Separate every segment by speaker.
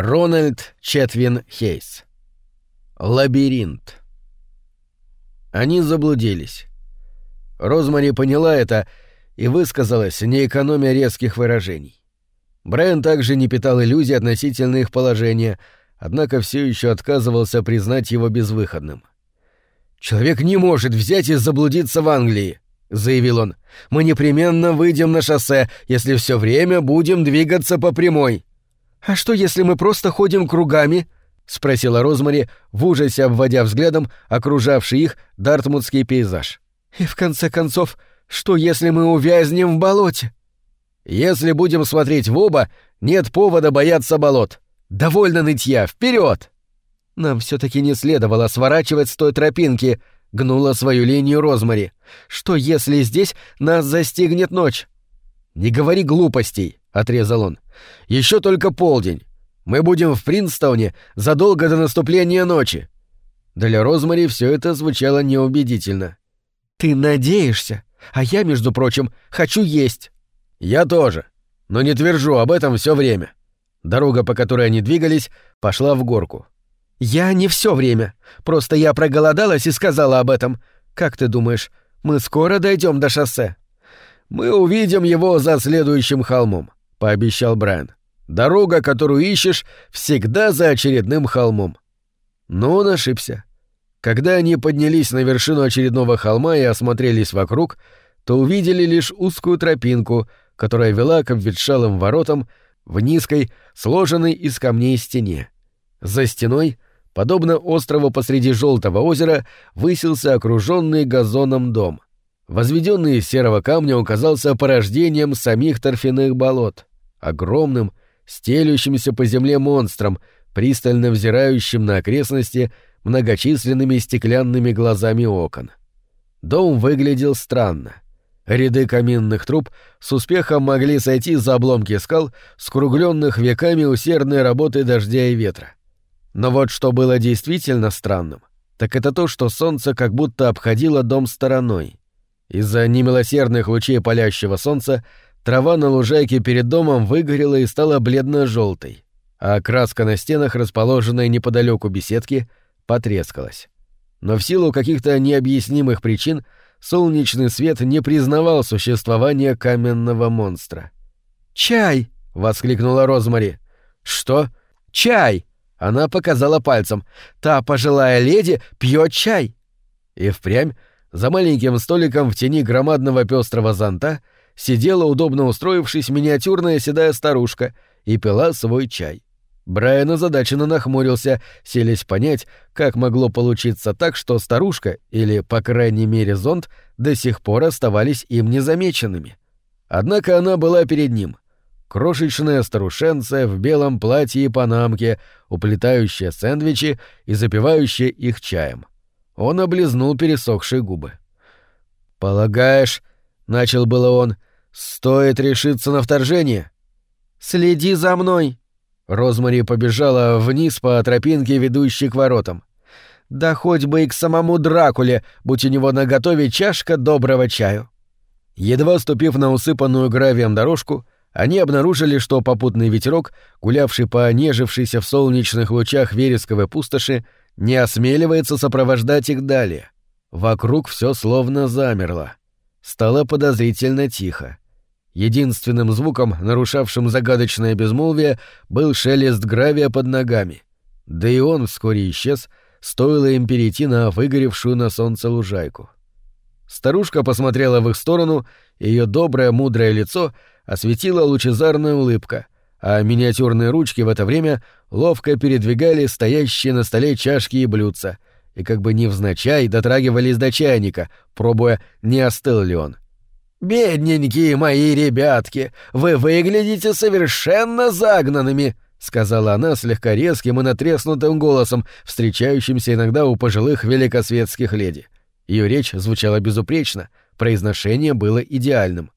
Speaker 1: Рональд Четвин Хейс. Лабиринт. Они заблудились. Розмари поняла это и высказалась, не экономя резких выражений. Брайан также не питал иллюзий относительно их положения, однако все еще отказывался признать его безвыходным. «Человек не может взять и заблудиться в Англии», — заявил он. «Мы непременно выйдем на шоссе, если все время будем двигаться по прямой». «А что, если мы просто ходим кругами?» — спросила Розмари, в ужасе обводя взглядом окружавший их дартмутский пейзаж. «И в конце концов, что если мы увязнем в болоте?» «Если будем смотреть в оба, нет повода бояться болот. Довольно нытья, вперед! «Нам все таки не следовало сворачивать с той тропинки», — гнула свою линию Розмари. «Что если здесь нас застигнет ночь?» «Не говори глупостей», — отрезал он. Еще только полдень. Мы будем в Принстоуне задолго до наступления ночи». Для Розмари все это звучало неубедительно. «Ты надеешься? А я, между прочим, хочу есть». «Я тоже. Но не твержу об этом все время». Дорога, по которой они двигались, пошла в горку. «Я не все время. Просто я проголодалась и сказала об этом. Как ты думаешь, мы скоро дойдем до шоссе?» «Мы увидим его за следующим холмом», — пообещал Брайан. «Дорога, которую ищешь, всегда за очередным холмом». Но он ошибся. Когда они поднялись на вершину очередного холма и осмотрелись вокруг, то увидели лишь узкую тропинку, которая вела к обветшалым воротам в низкой, сложенной из камней стене. За стеной, подобно острову посреди желтого озера, высился окруженный газоном дом. Возведенный из серого камня он казался порождением самих торфяных болот огромным, стелющимся по земле монстром, пристально взирающим на окрестности многочисленными стеклянными глазами окон. Дом выглядел странно. Ряды каминных труб с успехом могли сойти за обломки скал, скругленных веками усердной работы дождя и ветра. Но вот что было действительно странным, так это то, что солнце как будто обходило дом стороной. Из-за немилосердных лучей палящего солнца Трава на лужайке перед домом выгорела и стала бледно-желтой, а краска на стенах, расположенная неподалеку беседки, потрескалась. Но в силу каких-то необъяснимых причин солнечный свет не признавал существования каменного монстра. «Чай!» — воскликнула Розмари. «Что? Чай!» — она показала пальцем. «Та пожилая леди пьет чай!» И впрямь, за маленьким столиком в тени громадного пестрого зонта, сидела, удобно устроившись, миниатюрная седая старушка и пила свой чай. Брайан озадаченно нахмурился, селись понять, как могло получиться так, что старушка, или, по крайней мере, зонт, до сих пор оставались им незамеченными. Однако она была перед ним. Крошечная старушенция в белом платье и панамке, уплетающая сэндвичи и запивающая их чаем. Он облизнул пересохшие губы. «Полагаешь, — начал было он, — Стоит решиться на вторжение. Следи за мной. Розмари побежала вниз по тропинке, ведущей к воротам. Да хоть бы и к самому Дракуле, будь у него наготове чашка доброго чаю. Едва ступив на усыпанную гравием дорожку, они обнаружили, что попутный ветерок, гулявший по нежившейся в солнечных лучах вересковой пустоши, не осмеливается сопровождать их далее. Вокруг все словно замерло. Стало подозрительно тихо. Единственным звуком, нарушавшим загадочное безмолвие, был шелест гравия под ногами. Да и он вскоре исчез, стоило им перейти на выгоревшую на солнце лужайку. Старушка посмотрела в их сторону, ее доброе мудрое лицо осветила лучезарная улыбка, а миниатюрные ручки в это время ловко передвигали стоящие на столе чашки и блюдца, и как бы невзначай дотрагивались до чайника, пробуя, не остыл ли он — «Бедненькие мои ребятки, вы выглядите совершенно загнанными», — сказала она слегка резким и натреснутым голосом, встречающимся иногда у пожилых великосветских леди. Ее речь звучала безупречно, произношение было идеальным.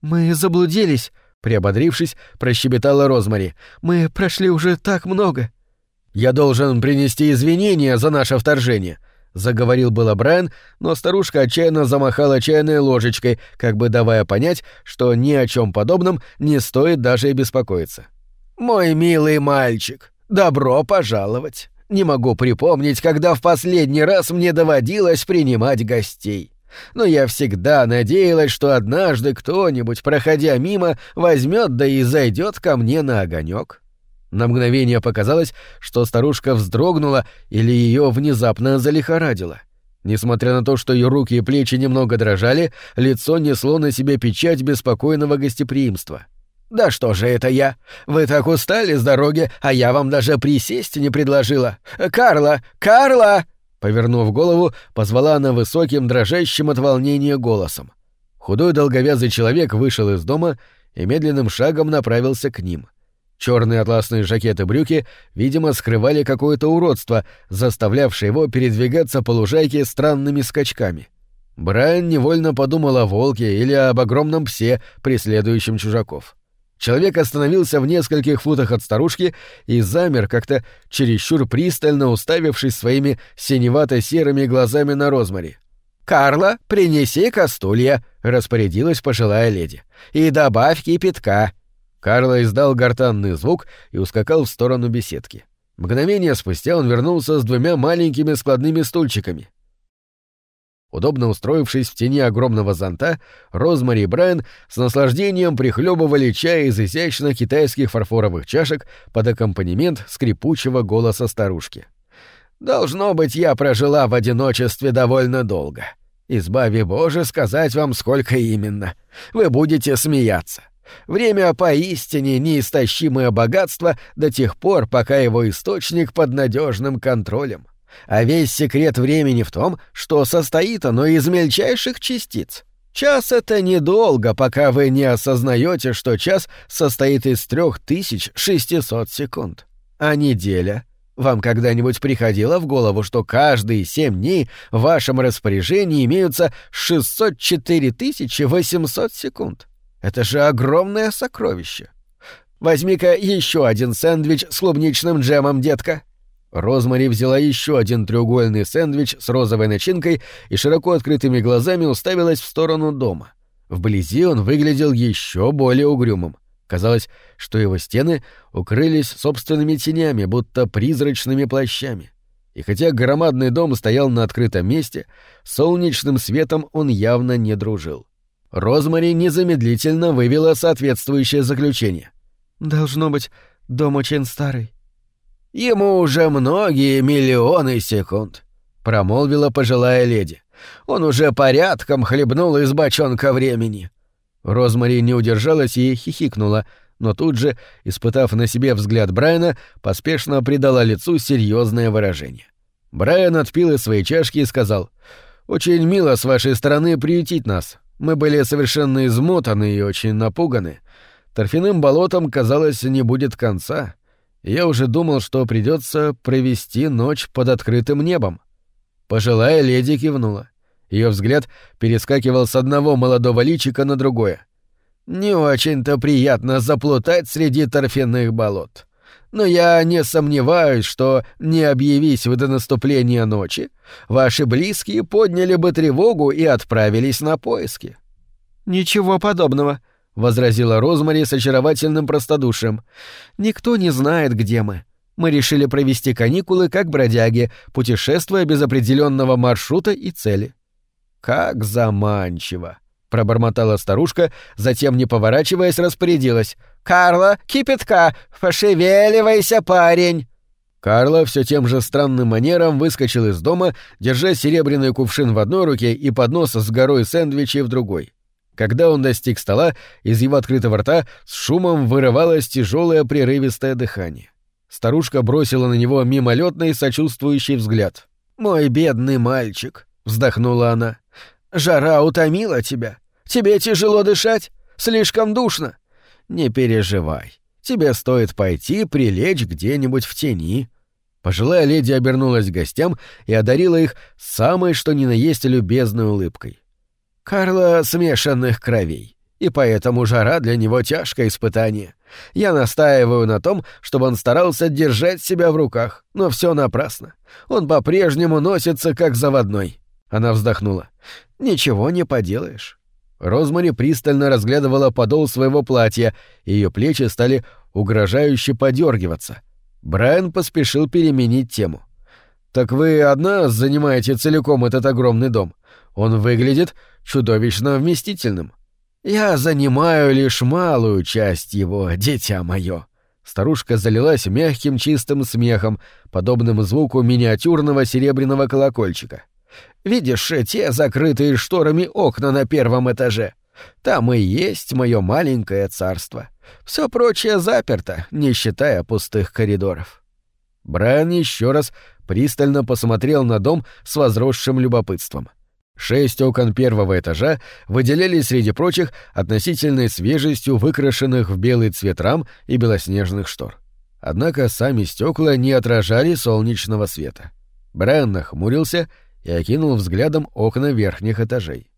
Speaker 1: «Мы заблудились», — приободрившись, прощебетала Розмари. «Мы прошли уже так много». «Я должен принести извинения за наше вторжение», заговорил было Брайан, но старушка отчаянно замахала чайной ложечкой, как бы давая понять, что ни о чем подобном не стоит даже и беспокоиться. «Мой милый мальчик, Добро пожаловать. Не могу припомнить, когда в последний раз мне доводилось принимать гостей. Но я всегда надеялась, что однажды кто-нибудь, проходя мимо, возьмет да и зайдет ко мне на огонек. На мгновение показалось, что старушка вздрогнула или ее внезапно залихорадило. Несмотря на то, что ее руки и плечи немного дрожали, лицо несло на себе печать беспокойного гостеприимства. «Да что же это я? Вы так устали с дороги, а я вам даже присесть не предложила. Карла! Карла!» Повернув голову, позвала она высоким, дрожащим от волнения голосом. Худой долговязый человек вышел из дома и медленным шагом направился к ним. Черные атласные жакеты брюки, видимо, скрывали какое-то уродство, заставлявшее его передвигаться по лужайке странными скачками. Брайан невольно подумал о волке или об огромном псе, преследующем чужаков. Человек остановился в нескольких футах от старушки и замер, как-то чересчур пристально уставившись своими синевато-серыми глазами на Розмари. «Карла, принеси костулья», — распорядилась пожилая леди. «И добавь кипятка». Карло издал гортанный звук и ускакал в сторону беседки. Мгновение спустя он вернулся с двумя маленькими складными стульчиками. Удобно устроившись в тени огромного зонта, Розмари и Брайан с наслаждением прихлебывали чай из изящных китайских фарфоровых чашек под аккомпанемент скрипучего голоса старушки. «Должно быть, я прожила в одиночестве довольно долго. Избави Боже сказать вам, сколько именно. Вы будете смеяться. Время поистине неистощимое богатство до тех пор, пока его источник под надежным контролем. А весь секрет времени в том, что состоит оно из мельчайших частиц. Час — это недолго, пока вы не осознаете, что час состоит из 3600 секунд. А неделя? Вам когда-нибудь приходило в голову, что каждые семь дней в вашем распоряжении имеются 604 800 секунд? Это же огромное сокровище. Возьми-ка еще один сэндвич с клубничным джемом, детка. Розмари взяла еще один треугольный сэндвич с розовой начинкой и широко открытыми глазами уставилась в сторону дома. Вблизи он выглядел еще более угрюмым. Казалось, что его стены укрылись собственными тенями, будто призрачными плащами. И хотя громадный дом стоял на открытом месте, солнечным светом он явно не дружил. Розмари незамедлительно вывела соответствующее заключение. «Должно быть, дом очень старый». «Ему уже многие миллионы секунд», — промолвила пожилая леди. «Он уже порядком хлебнул из бочонка времени». Розмари не удержалась и хихикнула, но тут же, испытав на себе взгляд Брайана, поспешно придала лицу серьезное выражение. Брайан отпил из своей чашки и сказал, «Очень мило с вашей стороны приютить нас. Мы были совершенно измотаны и очень напуганы. Торфяным болотом, казалось, не будет конца. Я уже думал, что придется провести ночь под открытым небом. Пожилая леди кивнула. Ее взгляд перескакивал с одного молодого личика на другое. «Не очень-то приятно заплутать среди торфяных болот но я не сомневаюсь, что, не объявись вы до наступления ночи, ваши близкие подняли бы тревогу и отправились на поиски». «Ничего подобного», — возразила Розмари с очаровательным простодушием. «Никто не знает, где мы. Мы решили провести каникулы как бродяги, путешествуя без определенного маршрута и цели». «Как заманчиво!» — пробормотала старушка, затем, не поворачиваясь, распорядилась. «Карла, кипятка! Пошевеливайся, парень!» Карла все тем же странным манером выскочил из дома, держа серебряный кувшин в одной руке и поднос с горой сэндвичей в другой. Когда он достиг стола, из его открытого рта с шумом вырывалось тяжелое прерывистое дыхание. Старушка бросила на него мимолетный сочувствующий взгляд. «Мой бедный мальчик», — вздохнула она, Жара утомила тебя? Тебе тяжело дышать? Слишком душно? Не переживай. Тебе стоит пойти прилечь где-нибудь в тени». Пожилая леди обернулась к гостям и одарила их самой что ни на есть любезной улыбкой. «Карла смешанных кровей, и поэтому жара для него тяжкое испытание. Я настаиваю на том, чтобы он старался держать себя в руках, но все напрасно. Он по-прежнему носится как заводной». Она вздохнула. «Ничего не поделаешь». Розмари пристально разглядывала подол своего платья, и ее плечи стали угрожающе подергиваться. Брайан поспешил переменить тему. «Так вы одна занимаете целиком этот огромный дом? Он выглядит чудовищно вместительным». «Я занимаю лишь малую часть его, дитя мое». Старушка залилась мягким чистым смехом, подобным звуку миниатюрного серебряного колокольчика. «Видишь, те закрытые шторами окна на первом этаже? Там и есть мое маленькое царство. Все прочее заперто, не считая пустых коридоров». Брайан еще раз пристально посмотрел на дом с возросшим любопытством. Шесть окон первого этажа выделялись среди прочих относительной свежестью выкрашенных в белый цвет рам и белоснежных штор. Однако сами стекла не отражали солнечного света. Брайан нахмурился и окинул взглядом окна верхних этажей.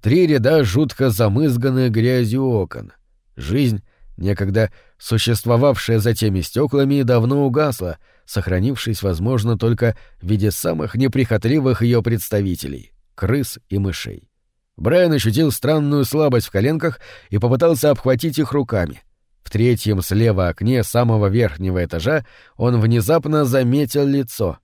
Speaker 1: Три ряда жутко замызганных грязью окон. Жизнь, некогда существовавшая за теми стеклами, давно угасла, сохранившись, возможно, только в виде самых неприхотливых ее представителей крыс и мышей. Брайан ощутил странную слабость в коленках и попытался обхватить их руками. В третьем слева окне самого верхнего этажа он внезапно заметил лицо.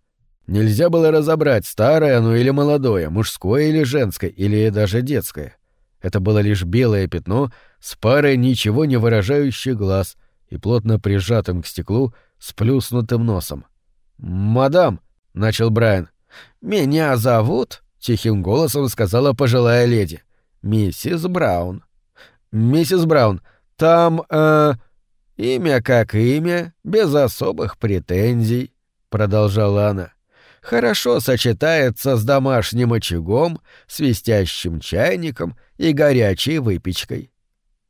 Speaker 1: Нельзя было разобрать, старое оно или молодое, мужское или женское, или даже детское. Это было лишь белое пятно с парой ничего не выражающих глаз и плотно прижатым к стеклу сплюснутым носом. «Мадам», — начал Брайан, — «меня зовут — тихим голосом сказала пожилая леди. «Миссис Браун». «Миссис Браун, там, э...» «Имя как имя, без особых претензий», — продолжала она. «Хорошо сочетается с домашним очагом, свистящим чайником и горячей выпечкой».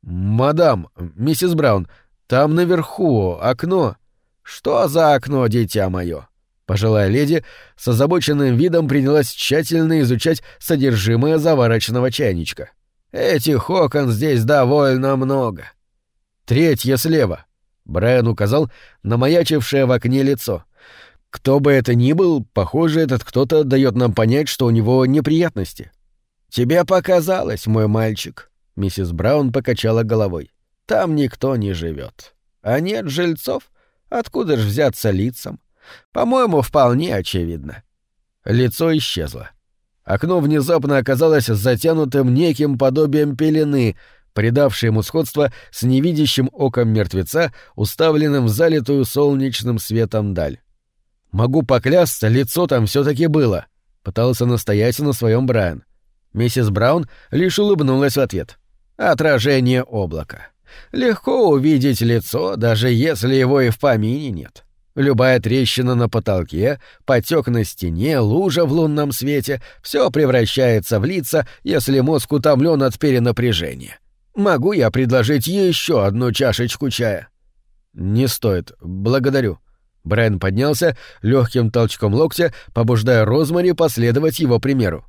Speaker 1: «Мадам, миссис Браун, там наверху окно». «Что за окно, дитя мое?» Пожилая леди с озабоченным видом принялась тщательно изучать содержимое заварочного чайничка. «Этих окон здесь довольно много». «Третье слева», — Брайан указал на маячившее в окне лицо. «Кто бы это ни был, похоже, этот кто-то дает нам понять, что у него неприятности». «Тебе показалось, мой мальчик», — миссис Браун покачала головой. «Там никто не живет. А нет жильцов? Откуда ж взяться лицам? По-моему, вполне очевидно. Лицо исчезло. Окно внезапно оказалось затянутым неким подобием пелены, придавшей ему сходство с невидящим оком мертвеца, уставленным в залитую солнечным светом даль. «Могу поклясться, лицо там все таки было», — пытался настоять на своем Брайан. Миссис Браун лишь улыбнулась в ответ. «Отражение облака. Легко увидеть лицо, даже если его и в помине нет. Любая трещина на потолке, потек на стене, лужа в лунном свете — все превращается в лица, если мозг утомлен от перенапряжения. Могу я предложить еще одну чашечку чая? Не стоит, благодарю. Брайан поднялся легким толчком локтя, побуждая Розмари последовать его примеру.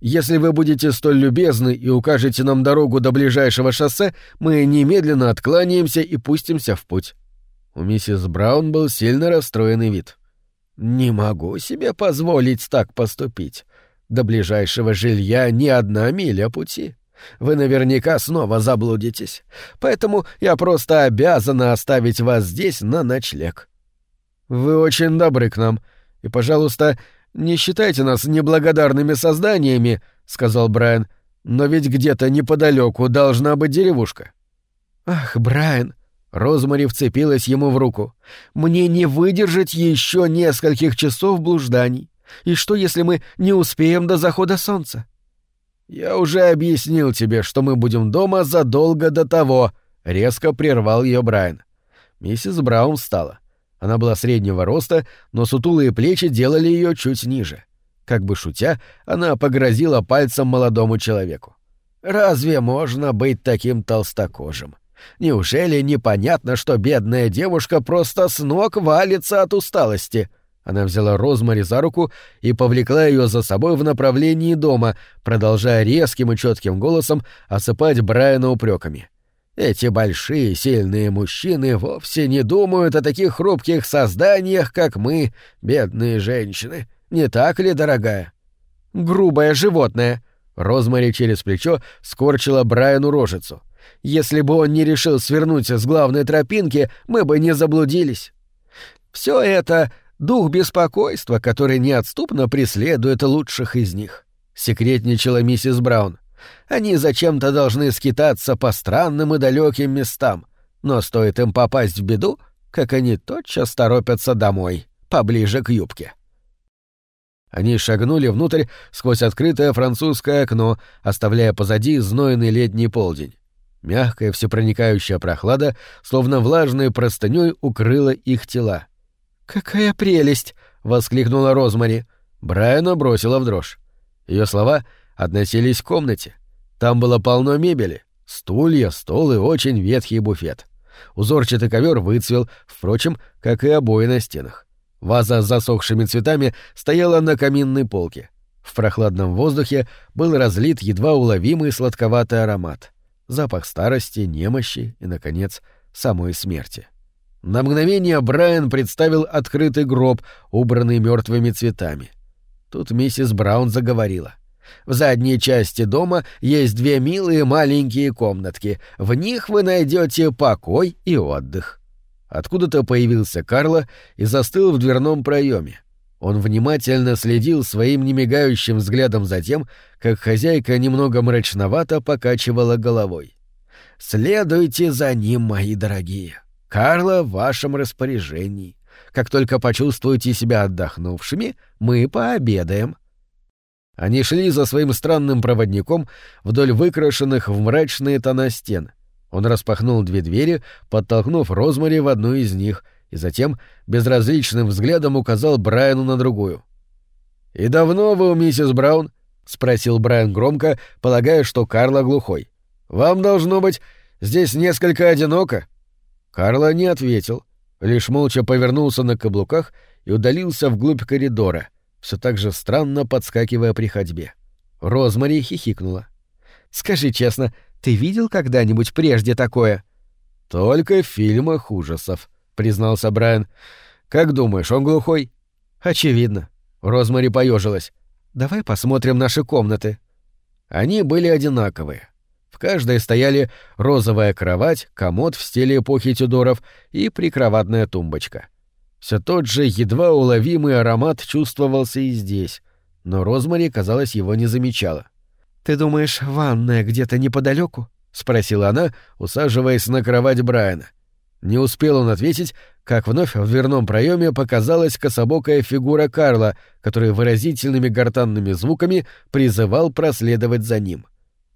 Speaker 1: Если вы будете столь любезны и укажете нам дорогу до ближайшего шоссе, мы немедленно откланяемся и пустимся в путь. У миссис Браун был сильно расстроенный вид. «Не могу себе позволить так поступить. До ближайшего жилья не одна миля пути. Вы наверняка снова заблудитесь. Поэтому я просто обязана оставить вас здесь на ночлег». «Вы очень добры к нам. И, пожалуйста, не считайте нас неблагодарными созданиями», — сказал Брайан. «Но ведь где-то неподалеку должна быть деревушка». «Ах, Брайан», Розмари вцепилась ему в руку. «Мне не выдержать еще нескольких часов блужданий. И что, если мы не успеем до захода солнца?» «Я уже объяснил тебе, что мы будем дома задолго до того», — резко прервал ее Брайан. Миссис Браун встала. Она была среднего роста, но сутулые плечи делали ее чуть ниже. Как бы шутя, она погрозила пальцем молодому человеку. «Разве можно быть таким толстокожим? Неужели непонятно, что бедная девушка просто с ног валится от усталости? Она взяла Розмари за руку и повлекла ее за собой в направлении дома, продолжая резким и четким голосом осыпать Брайана упреками. Эти большие, сильные мужчины вовсе не думают о таких хрупких созданиях, как мы, бедные женщины. Не так ли, дорогая? Грубое животное. Розмари через плечо скорчила Брайану рожицу. — если бы он не решил свернуть с главной тропинки, мы бы не заблудились. Все это — дух беспокойства, который неотступно преследует лучших из них. Секретничала миссис Браун. Они зачем-то должны скитаться по странным и далеким местам, но стоит им попасть в беду, как они тотчас торопятся домой, поближе к юбке. Они шагнули внутрь сквозь открытое французское окно, оставляя позади знойный летний полдень. Мягкая всепроникающая прохлада, словно влажной простынёй, укрыла их тела. «Какая прелесть!» — воскликнула Розмари. Брайана бросила в дрожь. Ее слова относились к комнате. Там было полно мебели, стулья, стол и очень ветхий буфет. Узорчатый ковер выцвел, впрочем, как и обои на стенах. Ваза с засохшими цветами стояла на каминной полке. В прохладном воздухе был разлит едва уловимый сладковатый аромат. Запах старости, немощи и, наконец, самой смерти. На мгновение Брайан представил открытый гроб, убранный мертвыми цветами. Тут миссис Браун заговорила. В задней части дома есть две милые маленькие комнатки. В них вы найдете покой и отдых. Откуда-то появился Карло и застыл в дверном проеме. Он внимательно следил своим немигающим взглядом за тем, как хозяйка немного мрачновато покачивала головой. «Следуйте за ним, мои дорогие. Карло в вашем распоряжении. Как только почувствуете себя отдохнувшими, мы пообедаем». Они шли за своим странным проводником вдоль выкрашенных в мрачные тона стен — он распахнул две двери, подтолкнув Розмари в одну из них, и затем безразличным взглядом указал Брайану на другую. «И давно вы у миссис Браун?» — спросил Брайан громко, полагая, что Карла глухой. «Вам, должно быть, здесь несколько одиноко?» Карла не ответил, лишь молча повернулся на каблуках и удалился вглубь коридора, все так же странно подскакивая при ходьбе. Розмари хихикнула. «Скажи честно, ты видел когда-нибудь прежде такое? Только в фильмах ужасов, признался Брайан. Как думаешь, он глухой? Очевидно. Розмари поежилась. Давай посмотрим наши комнаты. Они были одинаковые. В каждой стояли розовая кровать, комод в стиле эпохи Тюдоров и прикроватная тумбочка. Все тот же едва уловимый аромат чувствовался и здесь, но Розмари, казалось, его не замечала. «Ты думаешь, ванная где-то неподалеку? спросила она, усаживаясь на кровать Брайана. Не успел он ответить, как вновь в дверном проеме показалась кособокая фигура Карла, который выразительными гортанными звуками призывал проследовать за ним.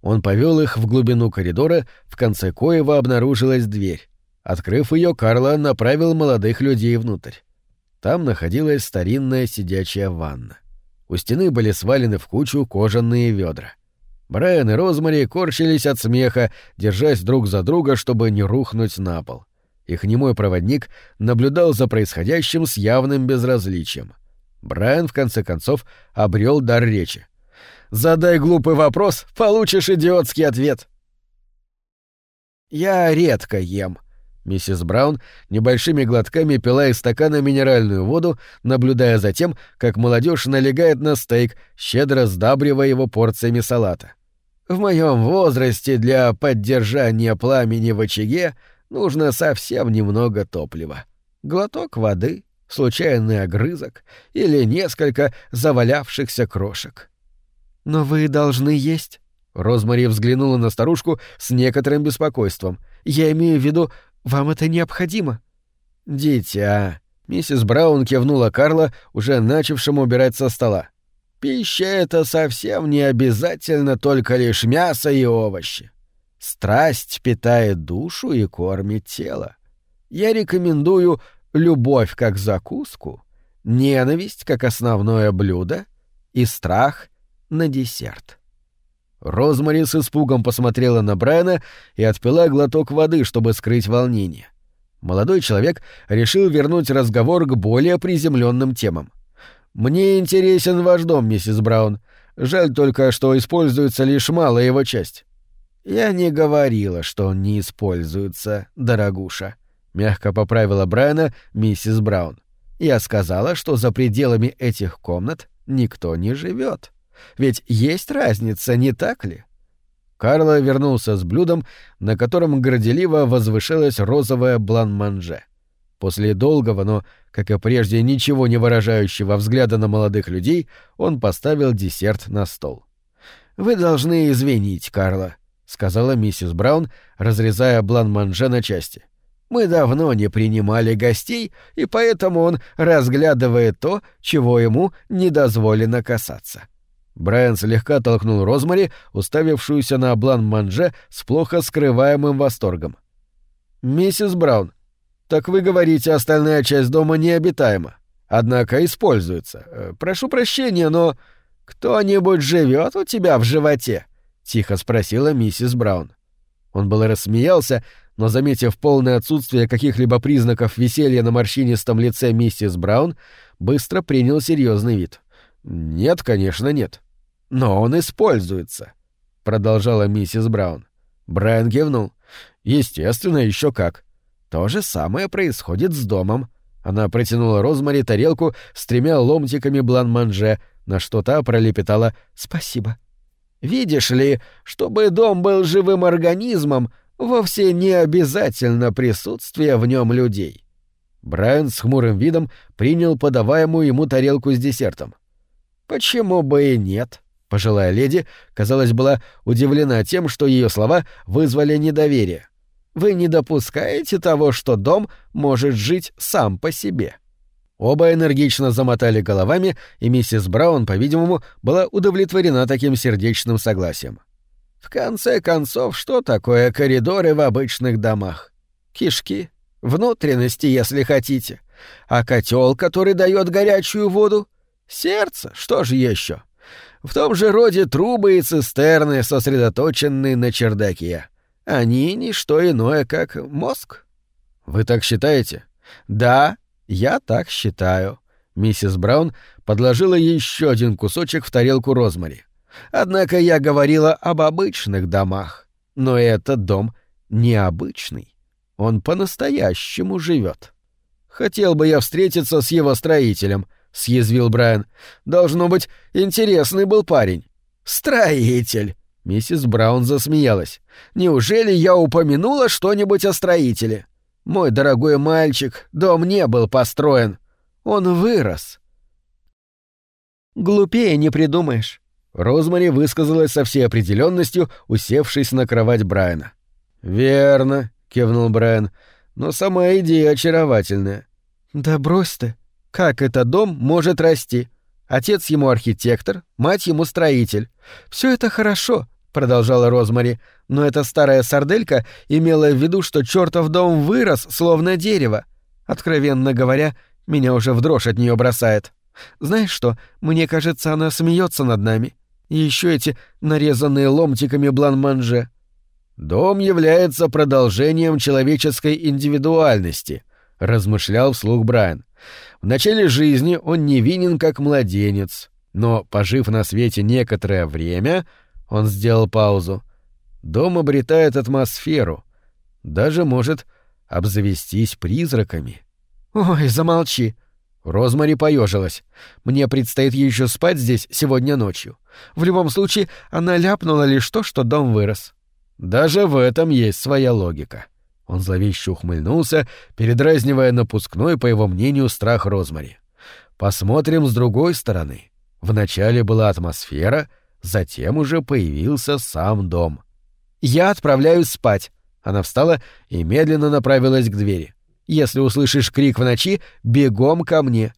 Speaker 1: Он повел их в глубину коридора, в конце коего обнаружилась дверь. Открыв ее, Карла направил молодых людей внутрь. Там находилась старинная сидячая ванна. У стены были свалены в кучу кожаные ведра. Брайан и Розмари корчились от смеха, держась друг за друга, чтобы не рухнуть на пол. Их немой проводник наблюдал за происходящим с явным безразличием. Брайан, в конце концов, обрел дар речи. «Задай глупый вопрос, получишь идиотский ответ». «Я редко ем». Миссис Браун небольшими глотками пила из стакана минеральную воду, наблюдая за тем, как молодежь налегает на стейк, щедро сдабривая его порциями салата. В моем возрасте для поддержания пламени в очаге нужно совсем немного топлива. Глоток воды, случайный огрызок или несколько завалявшихся крошек. «Но вы должны есть», — Розмари взглянула на старушку с некоторым беспокойством. «Я имею в виду, вам это необходимо». «Дитя», — миссис Браун кивнула Карла, уже начавшему убирать со стола. Пища — это совсем не обязательно только лишь мясо и овощи. Страсть питает душу и кормит тело. Я рекомендую любовь как закуску, ненависть как основное блюдо и страх на десерт. Розмари с испугом посмотрела на Брайана и отпила глоток воды, чтобы скрыть волнение. Молодой человек решил вернуть разговор к более приземленным темам. «Мне интересен ваш дом, миссис Браун. Жаль только, что используется лишь малая его часть». «Я не говорила, что он не используется, дорогуша», — мягко поправила Брайана миссис Браун. «Я сказала, что за пределами этих комнат никто не живет. Ведь есть разница, не так ли?» Карло вернулся с блюдом, на котором горделиво возвышалась розовая блан-манже. После долгого, но, как и прежде, ничего не выражающего взгляда на молодых людей, он поставил десерт на стол. «Вы должны извинить Карла», — сказала миссис Браун, разрезая блан-манже на части. «Мы давно не принимали гостей, и поэтому он разглядывает то, чего ему не дозволено касаться». Брайан слегка толкнул Розмари, уставившуюся на блан-манже с плохо скрываемым восторгом. «Миссис Браун, так вы говорите, остальная часть дома необитаема, однако используется. Э, прошу прощения, но кто-нибудь живет у тебя в животе?» — тихо спросила миссис Браун. Он было рассмеялся, но, заметив полное отсутствие каких-либо признаков веселья на морщинистом лице миссис Браун, быстро принял серьезный вид. «Нет, конечно, нет». «Но он используется», — продолжала миссис Браун. Брайан кивнул. «Естественно, еще как. То же самое происходит с домом». Она протянула Розмари тарелку с тремя ломтиками блан-манже, на что та пролепетала «спасибо». «Видишь ли, чтобы дом был живым организмом, вовсе не обязательно присутствие в нем людей». Брайан с хмурым видом принял подаваемую ему тарелку с десертом. «Почему бы и нет?» Пожилая леди, казалось, была удивлена тем, что ее слова вызвали недоверие. «Вы не допускаете того, что дом может жить сам по себе?» Оба энергично замотали головами, и миссис Браун, по-видимому, была удовлетворена таким сердечным согласием. В конце концов, что такое коридоры в обычных домах? Кишки, внутренности, если хотите. А котел, который дает горячую воду? Сердце, что же еще? В том же роде трубы и цистерны, сосредоточенные на чердаке. Они — не что иное, как мозг. Вы так считаете? Да, я так считаю. Миссис Браун подложила еще один кусочек в тарелку розмари. Однако я говорила об обычных домах. Но этот дом необычный. Он по-настоящему живет. Хотел бы я встретиться с его строителем —— съязвил Брайан. «Должно быть, интересный был парень». «Строитель!» — миссис Браун засмеялась. «Неужели я упомянула что-нибудь о строителе? Мой дорогой мальчик, дом не был построен. Он вырос». «Глупее не придумаешь». Розмари высказалась со всей определенностью, усевшись на кровать Брайана. «Верно», — кивнул Брайан, — «но сама идея очаровательная». «Да брось ты», как этот дом может расти? Отец ему архитектор, мать ему строитель. Все это хорошо, продолжала Розмари, но эта старая сарделька имела в виду, что чертов дом вырос, словно дерево. Откровенно говоря, меня уже в дрожь от нее бросает. Знаешь что, мне кажется, она смеется над нами. Еще эти нарезанные ломтиками блан-манже. Дом является продолжением человеческой индивидуальности, размышлял вслух Брайан. В начале жизни он невинен как младенец, но, пожив на свете некоторое время, он сделал паузу. Дом обретает атмосферу, даже может обзавестись призраками. «Ой, замолчи!» Розмари поежилась. «Мне предстоит еще спать здесь сегодня ночью. В любом случае, она ляпнула лишь то, что дом вырос». Даже в этом есть своя логика. Он зловеще ухмыльнулся, передразнивая напускной, по его мнению, страх Розмари. Посмотрим с другой стороны. Вначале была атмосфера, затем уже появился сам дом. «Я отправляюсь спать». Она встала и медленно направилась к двери. «Если услышишь крик в ночи, бегом ко мне».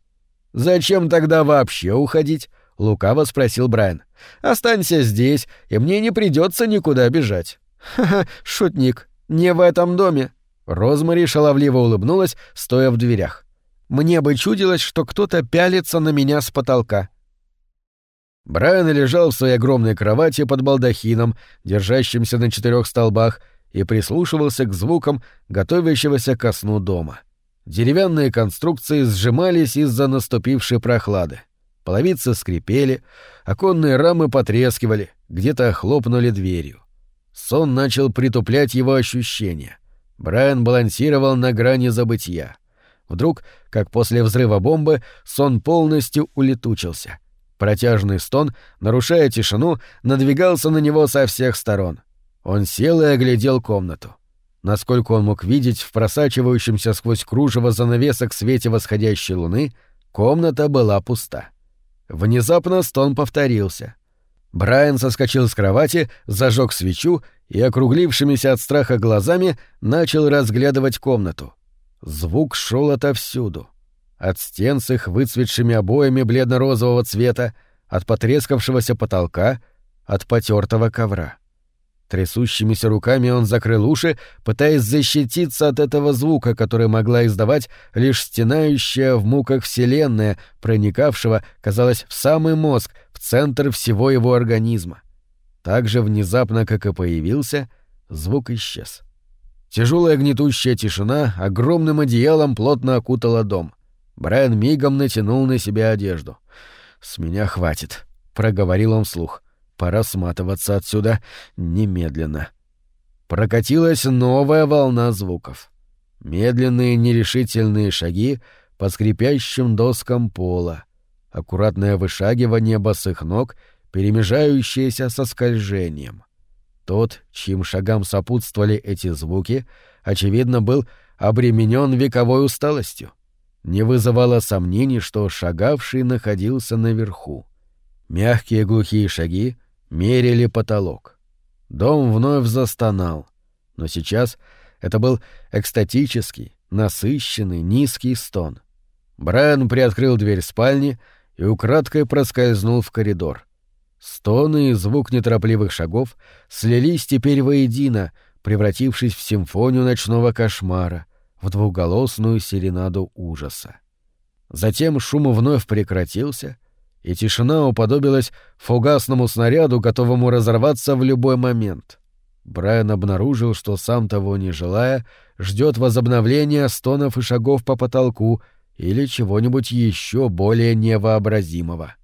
Speaker 1: «Зачем тогда вообще уходить?» — лукаво спросил Брайан. «Останься здесь, и мне не придется никуда бежать». «Ха-ха, шутник», «Не в этом доме!» Розмари шаловливо улыбнулась, стоя в дверях. «Мне бы чудилось, что кто-то пялится на меня с потолка». Брайан лежал в своей огромной кровати под балдахином, держащимся на четырех столбах, и прислушивался к звукам готовящегося ко сну дома. Деревянные конструкции сжимались из-за наступившей прохлады. Половицы скрипели, оконные рамы потрескивали, где-то хлопнули дверью. Сон начал притуплять его ощущения. Брайан балансировал на грани забытия. Вдруг, как после взрыва бомбы, сон полностью улетучился. Протяжный стон, нарушая тишину, надвигался на него со всех сторон. Он сел и оглядел комнату. Насколько он мог видеть в просачивающемся сквозь кружево занавесок свете восходящей луны, комната была пуста. Внезапно стон повторился. Брайан соскочил с кровати, зажег свечу и, округлившимися от страха глазами, начал разглядывать комнату. Звук шел отовсюду. От стен с их выцветшими обоями бледно-розового цвета, от потрескавшегося потолка, от потертого ковра. Трясущимися руками он закрыл уши, пытаясь защититься от этого звука, который могла издавать лишь стенающая в муках вселенная, проникавшего, казалось, в самый мозг, в центр всего его организма. Так же внезапно, как и появился, звук исчез. Тяжелая гнетущая тишина огромным одеялом плотно окутала дом. Брайан мигом натянул на себя одежду. «С меня хватит», — проговорил он вслух. — Пора сматываться отсюда немедленно. Прокатилась новая волна звуков. Медленные нерешительные шаги по скрипящим доскам пола, аккуратное вышагивание босых ног, перемежающееся со скольжением. Тот, чьим шагам сопутствовали эти звуки, очевидно, был обременен вековой усталостью. Не вызывало сомнений, что шагавший находился наверху. Мягкие глухие шаги мерили потолок. Дом вновь застонал, но сейчас это был экстатический, насыщенный, низкий стон. Брайан приоткрыл дверь спальни и украдкой проскользнул в коридор. Стоны и звук неторопливых шагов слились теперь воедино, превратившись в симфонию ночного кошмара, в двухголосную серенаду ужаса. Затем шум вновь прекратился — и тишина уподобилась фугасному снаряду, готовому разорваться в любой момент. Брайан обнаружил, что сам того не желая, ждет возобновления стонов и шагов по потолку или чего-нибудь еще более невообразимого.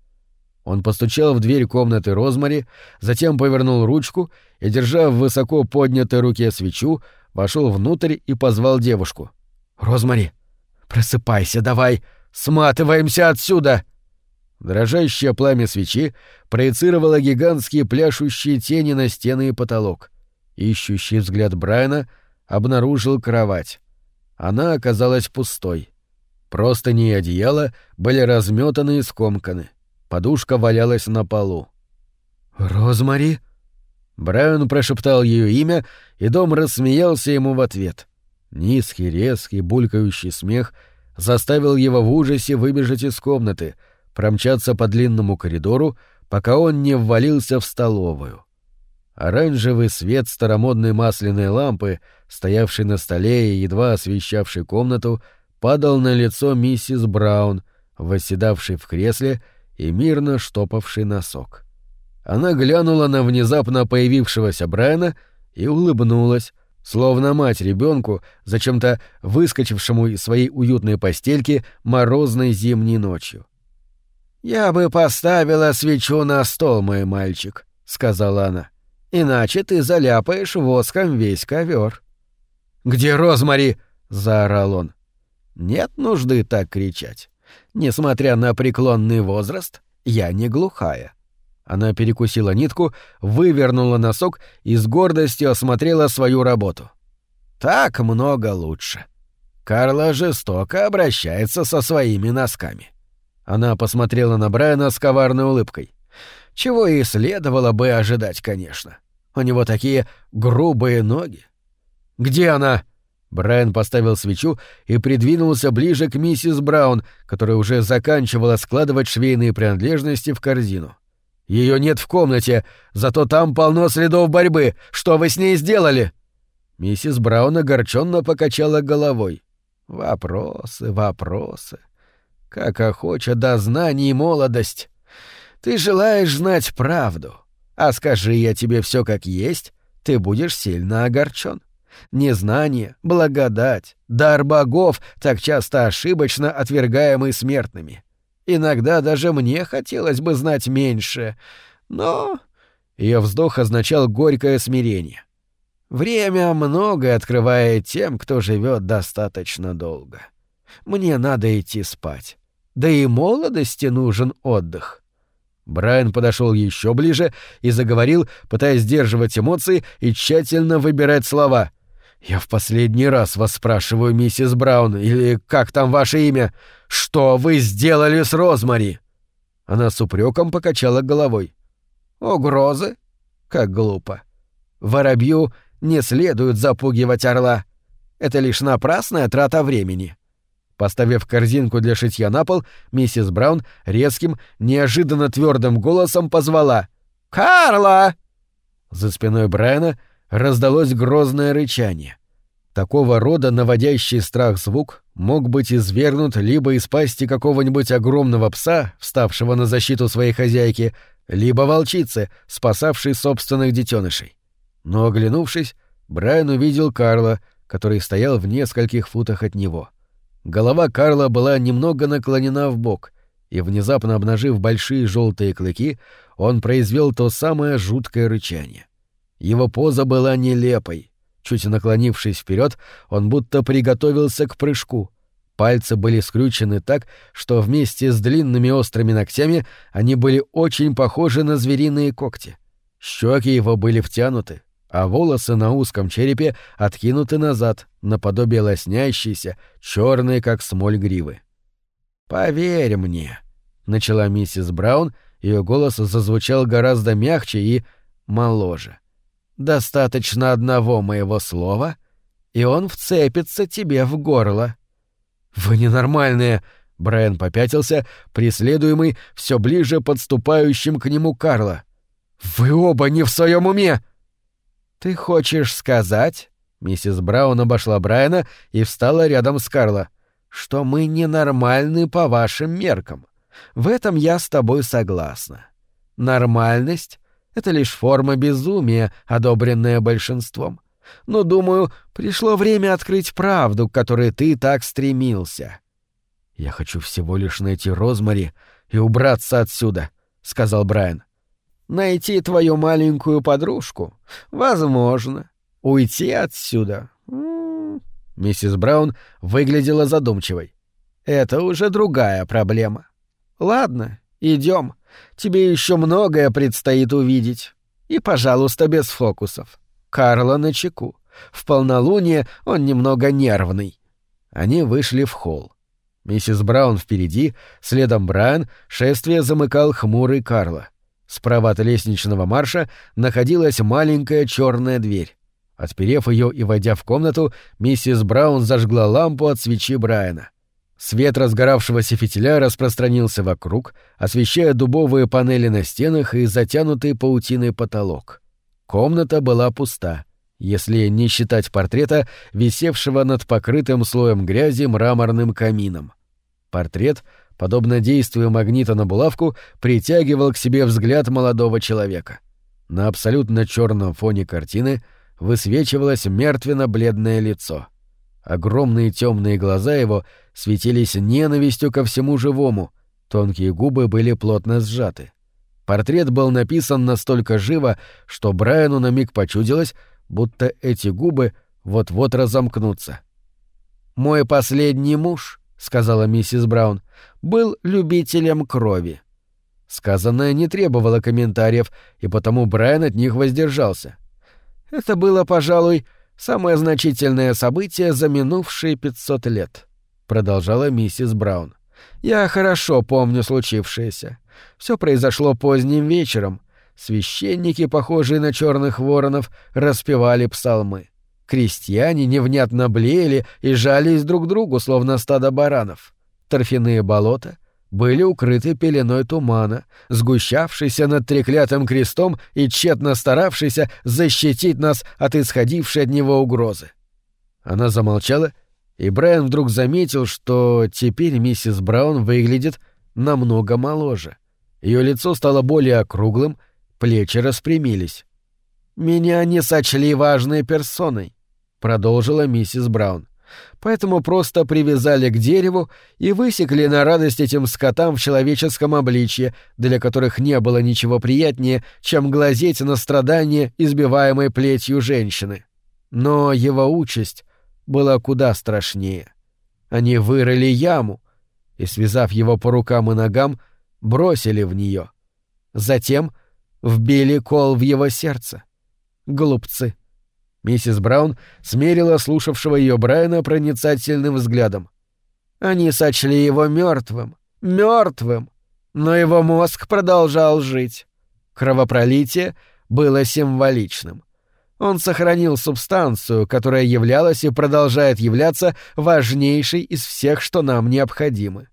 Speaker 1: Он постучал в дверь комнаты Розмари, затем повернул ручку и, держа в высоко поднятой руке свечу, вошел внутрь и позвал девушку. «Розмари, просыпайся давай! Сматываемся отсюда!» Дрожащее пламя свечи проецировало гигантские пляшущие тени на стены и потолок. Ищущий взгляд Брайана обнаружил кровать. Она оказалась пустой. Простыни и одеяло были разметаны и скомканы. Подушка валялась на полу. «Розмари?» Брайан прошептал ее имя, и дом рассмеялся ему в ответ. Низкий, резкий, булькающий смех заставил его в ужасе выбежать из комнаты — промчаться по длинному коридору, пока он не ввалился в столовую. Оранжевый свет старомодной масляной лампы, стоявшей на столе и едва освещавшей комнату, падал на лицо миссис Браун, восседавшей в кресле и мирно штопавшей носок. Она глянула на внезапно появившегося Брайана и улыбнулась, словно мать ребенку, зачем-то выскочившему из своей уютной постельки морозной зимней ночью. «Я бы поставила свечу на стол, мой мальчик», — сказала она. «Иначе ты заляпаешь воском весь ковер». «Где Розмари?» — заорал он. «Нет нужды так кричать. Несмотря на преклонный возраст, я не глухая». Она перекусила нитку, вывернула носок и с гордостью осмотрела свою работу. «Так много лучше. Карла жестоко обращается со своими носками. Она посмотрела на Брайана с коварной улыбкой. Чего и следовало бы ожидать, конечно. У него такие грубые ноги. «Где она?» Брайан поставил свечу и придвинулся ближе к миссис Браун, которая уже заканчивала складывать швейные принадлежности в корзину. Ее нет в комнате, зато там полно следов борьбы. Что вы с ней сделали?» Миссис Браун огорченно покачала головой. «Вопросы, вопросы. Как охоча до знаний молодость. Ты желаешь знать правду. А скажи я тебе все как есть, ты будешь сильно огорчен. Незнание, благодать, дар богов, так часто ошибочно отвергаемый смертными. Иногда даже мне хотелось бы знать меньше, но... Ее вздох означал горькое смирение. Время многое открывает тем, кто живет достаточно долго. Мне надо идти спать. Да и молодости нужен отдых. Брайан подошел еще ближе и заговорил, пытаясь сдерживать эмоции и тщательно выбирать слова. «Я в последний раз вас спрашиваю, миссис Браун, или как там ваше имя, что вы сделали с Розмари?» Она с упреком покачала головой. «Угрозы? Как глупо. Воробью не следует запугивать орла. Это лишь напрасная трата времени». Поставив корзинку для шитья на пол, миссис Браун резким, неожиданно твердым голосом позвала «Карла!». За спиной Брайана раздалось грозное рычание. Такого рода наводящий страх звук мог быть извергнут либо из пасти какого-нибудь огромного пса, вставшего на защиту своей хозяйки, либо волчицы, спасавшей собственных детенышей. Но оглянувшись, Брайан увидел Карла, который стоял в нескольких футах от него. Голова Карла была немного наклонена в бок, и внезапно обнажив большие желтые клыки, он произвел то самое жуткое рычание. Его поза была нелепой. Чуть наклонившись вперед, он будто приготовился к прыжку. Пальцы были скрючены так, что вместе с длинными острыми ногтями они были очень похожи на звериные когти. Щеки его были втянуты, а волосы на узком черепе откинуты назад, наподобие лоснящейся, черной, как смоль гривы. «Поверь мне», — начала миссис Браун, ее голос зазвучал гораздо мягче и моложе. Достаточно одного моего слова, и он вцепится тебе в горло. Вы ненормальные, Брайан попятился, преследуемый все ближе подступающим к нему Карла. Вы оба не в своем уме. Ты хочешь сказать? Миссис Браун обошла Брайана и встала рядом с Карла. Что мы ненормальны по вашим меркам. В этом я с тобой согласна. Нормальность это лишь форма безумия, одобренная большинством. Но, думаю, пришло время открыть правду, к которой ты так стремился. «Я хочу всего лишь найти Розмари и убраться отсюда», — сказал Брайан. «Найти твою маленькую подружку? Возможно. Уйти отсюда?» м-м-м. Миссис Браун выглядела задумчивой. «Это уже другая проблема. Ладно, идем. Тебе еще многое предстоит увидеть. И, пожалуйста, без фокусов. Карла на чеку. В полнолуние он немного нервный. Они вышли в холл. Миссис Браун впереди, следом Брайан, шествие замыкал хмурый Карла. Справа от лестничного марша находилась маленькая черная дверь. Отперев ее и войдя в комнату, миссис Браун зажгла лампу от свечи Брайана. Свет разгоравшегося фитиля распространился вокруг, освещая дубовые панели на стенах и затянутый паутиной потолок. Комната была пуста, если не считать портрета, висевшего над покрытым слоем грязи мраморным камином. Портрет, подобно действию магнита на булавку, притягивал к себе взгляд молодого человека. На абсолютно черном фоне картины высвечивалось мертвенно-бледное лицо. Огромные темные глаза его — светились ненавистью ко всему живому, тонкие губы были плотно сжаты. Портрет был написан настолько живо, что Брайану на миг почудилось, будто эти губы вот-вот разомкнутся. «Мой последний муж», — сказала миссис Браун, — «был любителем крови». Сказанное не требовало комментариев, и потому Брайан от них воздержался. Это было, пожалуй, самое значительное событие за минувшие пятьсот лет. — продолжала миссис Браун. «Я хорошо помню случившееся. Все произошло поздним вечером. Священники, похожие на черных воронов, распевали псалмы. Крестьяне невнятно блеяли и жались друг другу, словно стадо баранов. Торфяные болота были укрыты пеленой тумана, сгущавшейся над треклятым крестом и тщетно старавшейся защитить нас от исходившей от него угрозы. Она замолчала и Брайан вдруг заметил, что теперь миссис Браун выглядит намного моложе. Ее лицо стало более округлым, плечи распрямились. «Меня не сочли важной персоной», — продолжила миссис Браун. «Поэтому просто привязали к дереву и высекли на радость этим скотам в человеческом обличье, для которых не было ничего приятнее, чем глазеть на страдания, избиваемой плетью женщины. Но его участь была куда страшнее. Они вырыли яму и, связав его по рукам и ногам, бросили в нее. Затем вбили кол в его сердце. Глупцы. Миссис Браун смерила слушавшего ее Брайана проницательным взглядом. Они сочли его мертвым, мертвым, но его мозг продолжал жить. Кровопролитие было символичным. Он сохранил субстанцию, которая являлась и продолжает являться важнейшей из всех, что нам необходимы.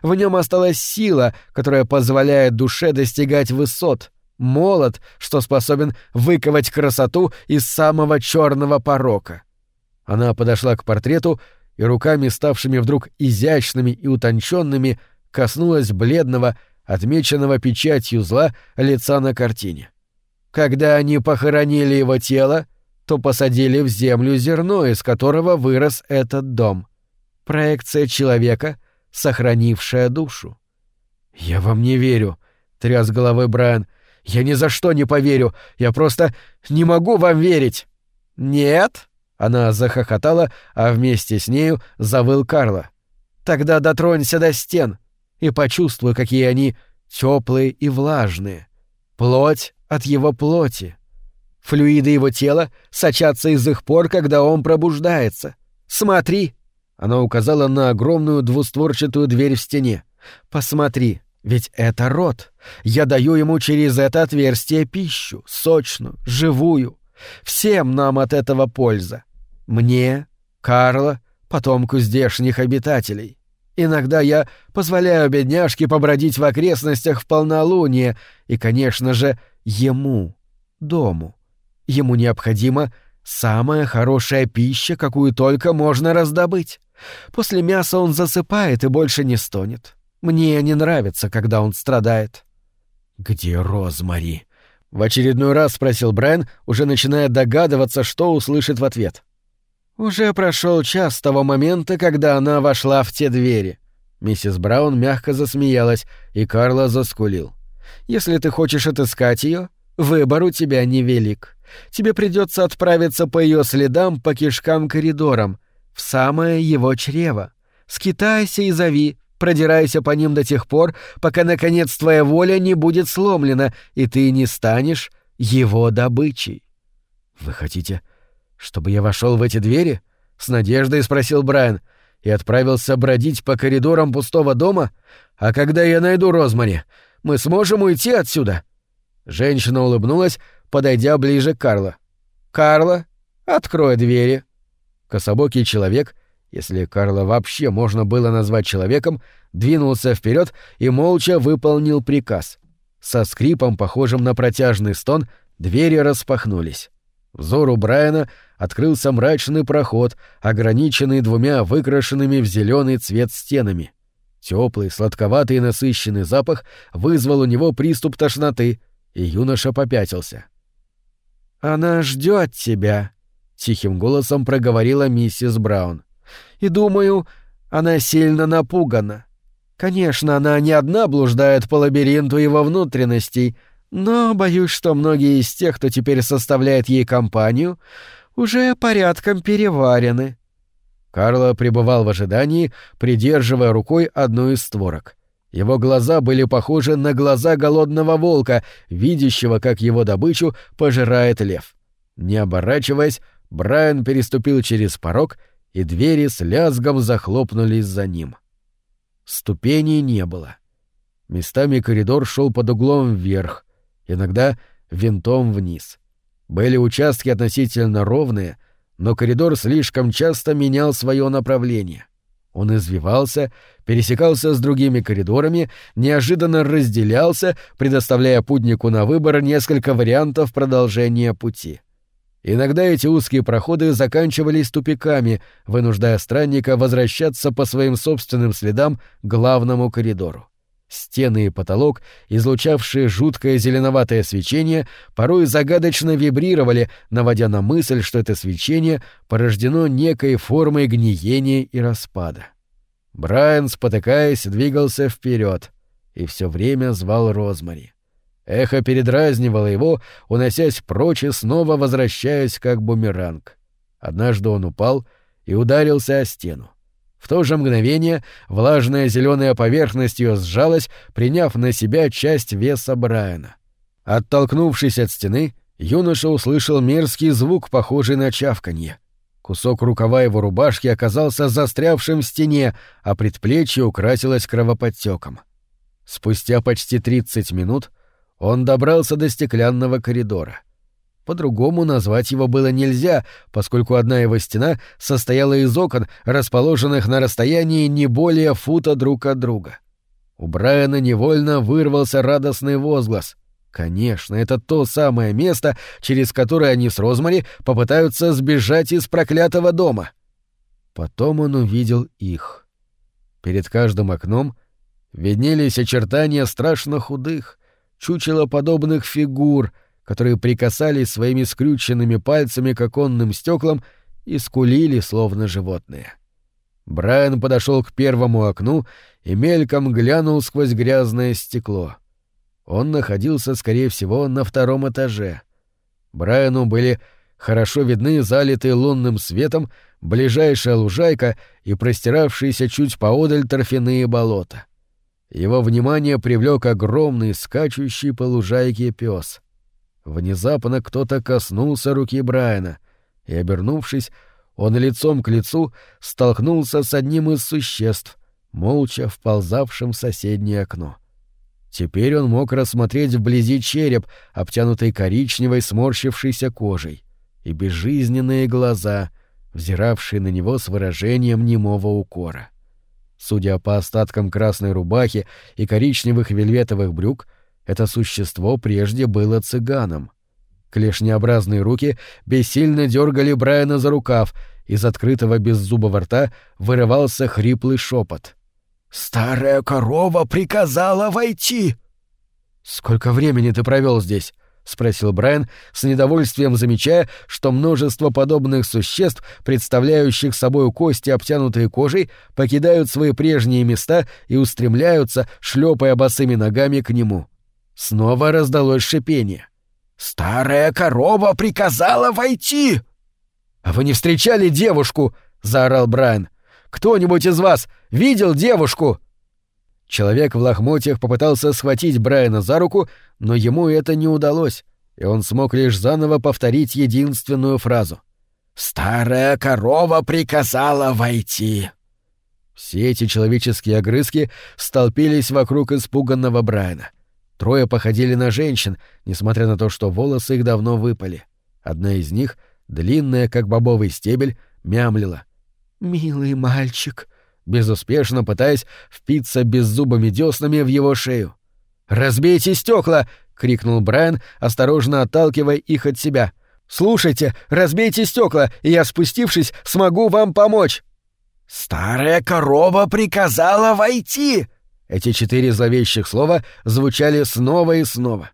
Speaker 1: В нем осталась сила, которая позволяет душе достигать высот, молот, что способен выковать красоту из самого черного порока. Она подошла к портрету и руками, ставшими вдруг изящными и утонченными, коснулась бледного, отмеченного печатью зла лица на картине. Когда они похоронили его тело, то посадили в землю зерно, из которого вырос этот дом. Проекция человека, сохранившая душу. «Я вам не верю», — тряс головой Брайан. «Я ни за что не поверю. Я просто не могу вам верить». «Нет?» — она захохотала, а вместе с нею завыл Карла. «Тогда дотронься до стен и почувствуй, какие они теплые и влажные. Плоть от его плоти. Флюиды его тела сочатся из их пор, когда он пробуждается. Смотри!» Она указала на огромную двустворчатую дверь в стене. «Посмотри, ведь это рот. Я даю ему через это отверстие пищу, сочную, живую. Всем нам от этого польза. Мне, Карла, потомку здешних обитателей. Иногда я позволяю бедняжке побродить в окрестностях в полнолуние, и, конечно же, ему, дому. Ему необходима самая хорошая пища, какую только можно раздобыть. После мяса он засыпает и больше не стонет. Мне не нравится, когда он страдает. Где Розмари? В очередной раз спросил Брайан, уже начиная догадываться, что услышит в ответ. Уже прошел час с того момента, когда она вошла в те двери. Миссис Браун мягко засмеялась, и Карла заскулил. Если ты хочешь отыскать ее, выбор у тебя невелик. Тебе придется отправиться по ее следам по кишкам коридорам, в самое его чрево. Скитайся и зови, продирайся по ним до тех пор, пока, наконец, твоя воля не будет сломлена, и ты не станешь его добычей. — Вы хотите, чтобы я вошел в эти двери? — с надеждой спросил Брайан. — И отправился бродить по коридорам пустого дома? А когда я найду Розмари, мы сможем уйти отсюда? Женщина улыбнулась, подойдя ближе к Карла. «Карла, открой двери», Кособокий человек, если Карла вообще можно было назвать человеком, двинулся вперед и молча выполнил приказ. Со скрипом, похожим на протяжный стон, двери распахнулись. Взору Брайана открылся мрачный проход, ограниченный двумя выкрашенными в зеленый цвет стенами. Теплый, сладковатый и насыщенный запах вызвал у него приступ тошноты, и юноша попятился. «Она ждет тебя», тихим голосом проговорила миссис Браун. И думаю, она сильно напугана. Конечно, она не одна блуждает по лабиринту его внутренностей, но боюсь, что многие из тех, кто теперь составляет ей компанию, уже порядком переварены. Карло пребывал в ожидании, придерживая рукой одну из створок. Его глаза были похожи на глаза голодного волка, видящего, как его добычу пожирает лев. Не оборачиваясь, Брайан переступил через порог, и двери с лязгом захлопнулись за ним. Ступеней не было. Местами коридор шел под углом вверх, иногда винтом вниз. Были участки относительно ровные, но коридор слишком часто менял свое направление. Он извивался, пересекался с другими коридорами, неожиданно разделялся, предоставляя путнику на выбор несколько вариантов продолжения пути. Иногда эти узкие проходы заканчивались тупиками, вынуждая странника возвращаться по своим собственным следам к главному коридору. Стены и потолок, излучавшие жуткое зеленоватое свечение, порой загадочно вибрировали, наводя на мысль, что это свечение порождено некой формой гниения и распада. Брайан, спотыкаясь, двигался вперед и все время звал Розмари. Эхо передразнивало его, уносясь прочь и снова возвращаясь как бумеранг. Однажды он упал и ударился о стену. В то же мгновение влажная зеленая поверхность ее сжалась, приняв на себя часть веса Брайана. Оттолкнувшись от стены, юноша услышал мерзкий звук, похожий на чавканье. Кусок рукава его рубашки оказался застрявшим в стене, а предплечье украсилось кровоподтеком. Спустя почти 30 минут он добрался до стеклянного коридора. По-другому назвать его было нельзя, поскольку одна его стена состояла из окон, расположенных на расстоянии не более фута друг от друга. У Брайана невольно вырвался радостный возглас. Конечно, это то самое место, через которое они с Розмари попытаются сбежать из проклятого дома. Потом он увидел их. Перед каждым окном виднелись очертания страшно худых, чучелоподобных фигур — которые прикасались своими скрюченными пальцами к оконным стеклам и скулили, словно животные. Брайан подошел к первому окну и мельком глянул сквозь грязное стекло. Он находился, скорее всего, на втором этаже. Брайану были хорошо видны залитые лунным светом ближайшая лужайка и простиравшиеся чуть поодаль торфяные болота. Его внимание привлек огромный скачущий по лужайке пес. Внезапно кто-то коснулся руки Брайана, и, обернувшись, он лицом к лицу столкнулся с одним из существ, молча вползавшим в соседнее окно. Теперь он мог рассмотреть вблизи череп, обтянутый коричневой сморщившейся кожей, и безжизненные глаза, взиравшие на него с выражением немого укора. Судя по остаткам красной рубахи и коричневых вельветовых брюк, это существо прежде было цыганом. Клешнеобразные руки бессильно дергали Брайана за рукав, из открытого беззубого рта вырывался хриплый шепот. «Старая корова приказала войти!» «Сколько времени ты провел здесь?» — спросил Брайан, с недовольствием замечая, что множество подобных существ, представляющих собой кости, обтянутые кожей, покидают свои прежние места и устремляются, шлепая босыми ногами к нему. Снова раздалось шипение. «Старая корова приказала войти!» «А вы не встречали девушку?» — заорал Брайан. «Кто-нибудь из вас видел девушку?» Человек в лохмотьях попытался схватить Брайана за руку, но ему это не удалось, и он смог лишь заново повторить единственную фразу. «Старая корова приказала войти!» Все эти человеческие огрызки столпились вокруг испуганного Брайана. Трое походили на женщин, несмотря на то, что волосы их давно выпали. Одна из них, длинная, как бобовый стебель, мямлила. «Милый мальчик», безуспешно пытаясь впиться беззубыми деснами в его шею. «Разбейте стекла!» — крикнул Брайан, осторожно отталкивая их от себя. «Слушайте, разбейте стекла, и я, спустившись, смогу вам помочь!» «Старая корова приказала войти!» Эти четыре зловещих слова звучали снова и снова.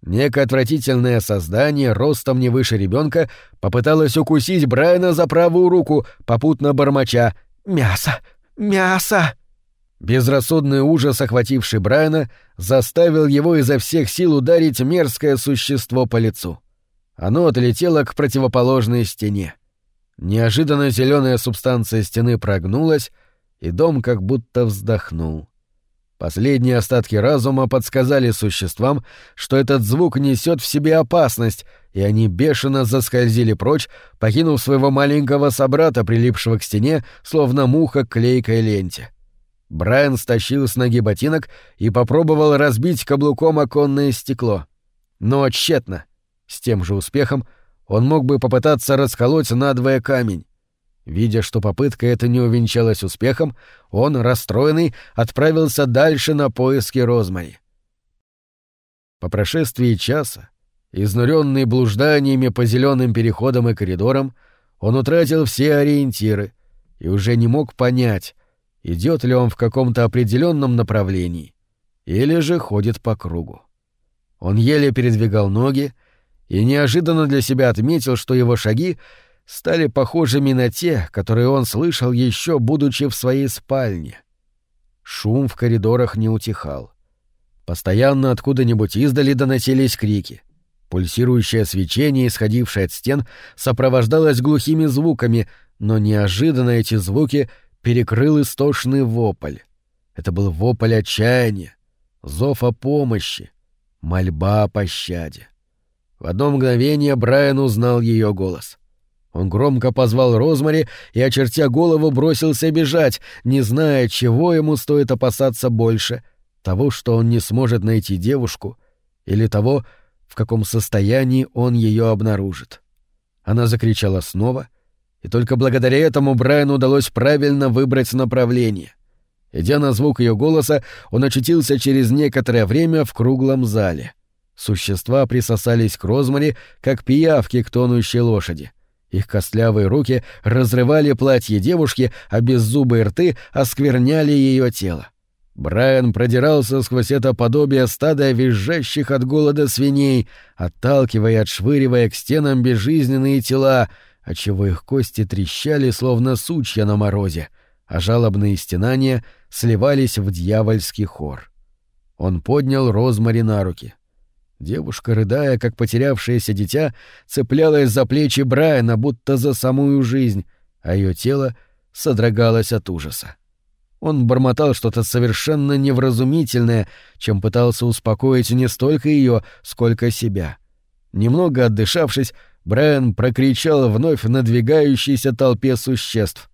Speaker 1: Некое отвратительное создание, ростом не выше ребенка, попыталось укусить Брайана за правую руку, попутно бормоча «Мясо! Мясо!». Безрассудный ужас, охвативший Брайана, заставил его изо всех сил ударить мерзкое существо по лицу. Оно отлетело к противоположной стене. Неожиданно зеленая субстанция стены прогнулась, и дом как будто вздохнул. Последние остатки разума подсказали существам, что этот звук несет в себе опасность, и они бешено заскользили прочь, покинув своего маленького собрата, прилипшего к стене, словно муха к клейкой ленте. Брайан стащил с ноги ботинок и попробовал разбить каблуком оконное стекло. Но тщетно. С тем же успехом он мог бы попытаться расколоть надвое камень. Видя, что попытка эта не увенчалась успехом, он, расстроенный, отправился дальше на поиски Розмари. По прошествии часа, изнуренный блужданиями по зеленым переходам и коридорам, он утратил все ориентиры и уже не мог понять, идет ли он в каком-то определенном направлении или же ходит по кругу. Он еле передвигал ноги и неожиданно для себя отметил, что его шаги стали похожими на те, которые он слышал еще будучи в своей спальне. Шум в коридорах не утихал. Постоянно откуда-нибудь издали доносились крики. Пульсирующее свечение, исходившее от стен, сопровождалось глухими звуками, но неожиданно эти звуки перекрыл истошный вопль. Это был вопль отчаяния, зов о помощи, мольба о пощаде. В одно мгновение Брайан узнал ее голос. Он громко позвал Розмари и, очертя голову, бросился бежать, не зная, чего ему стоит опасаться больше — того, что он не сможет найти девушку, или того, в каком состоянии он ее обнаружит. Она закричала снова, и только благодаря этому Брайану удалось правильно выбрать направление. Идя на звук ее голоса, он очутился через некоторое время в круглом зале. Существа присосались к Розмари, как пиявки к тонущей лошади. Их костлявые руки разрывали платье девушки, а беззубые рты оскверняли ее тело. Брайан продирался сквозь это подобие стада визжащих от голода свиней, отталкивая и отшвыривая к стенам безжизненные тела, отчего их кости трещали, словно сучья на морозе, а жалобные стенания сливались в дьявольский хор. Он поднял Розмари на руки. Девушка, рыдая, как потерявшееся дитя, цеплялась за плечи Брайана, будто за самую жизнь, а ее тело содрогалось от ужаса. Он бормотал что-то совершенно невразумительное, чем пытался успокоить не столько ее, сколько себя. Немного отдышавшись, Брайан прокричал вновь надвигающейся толпе существ.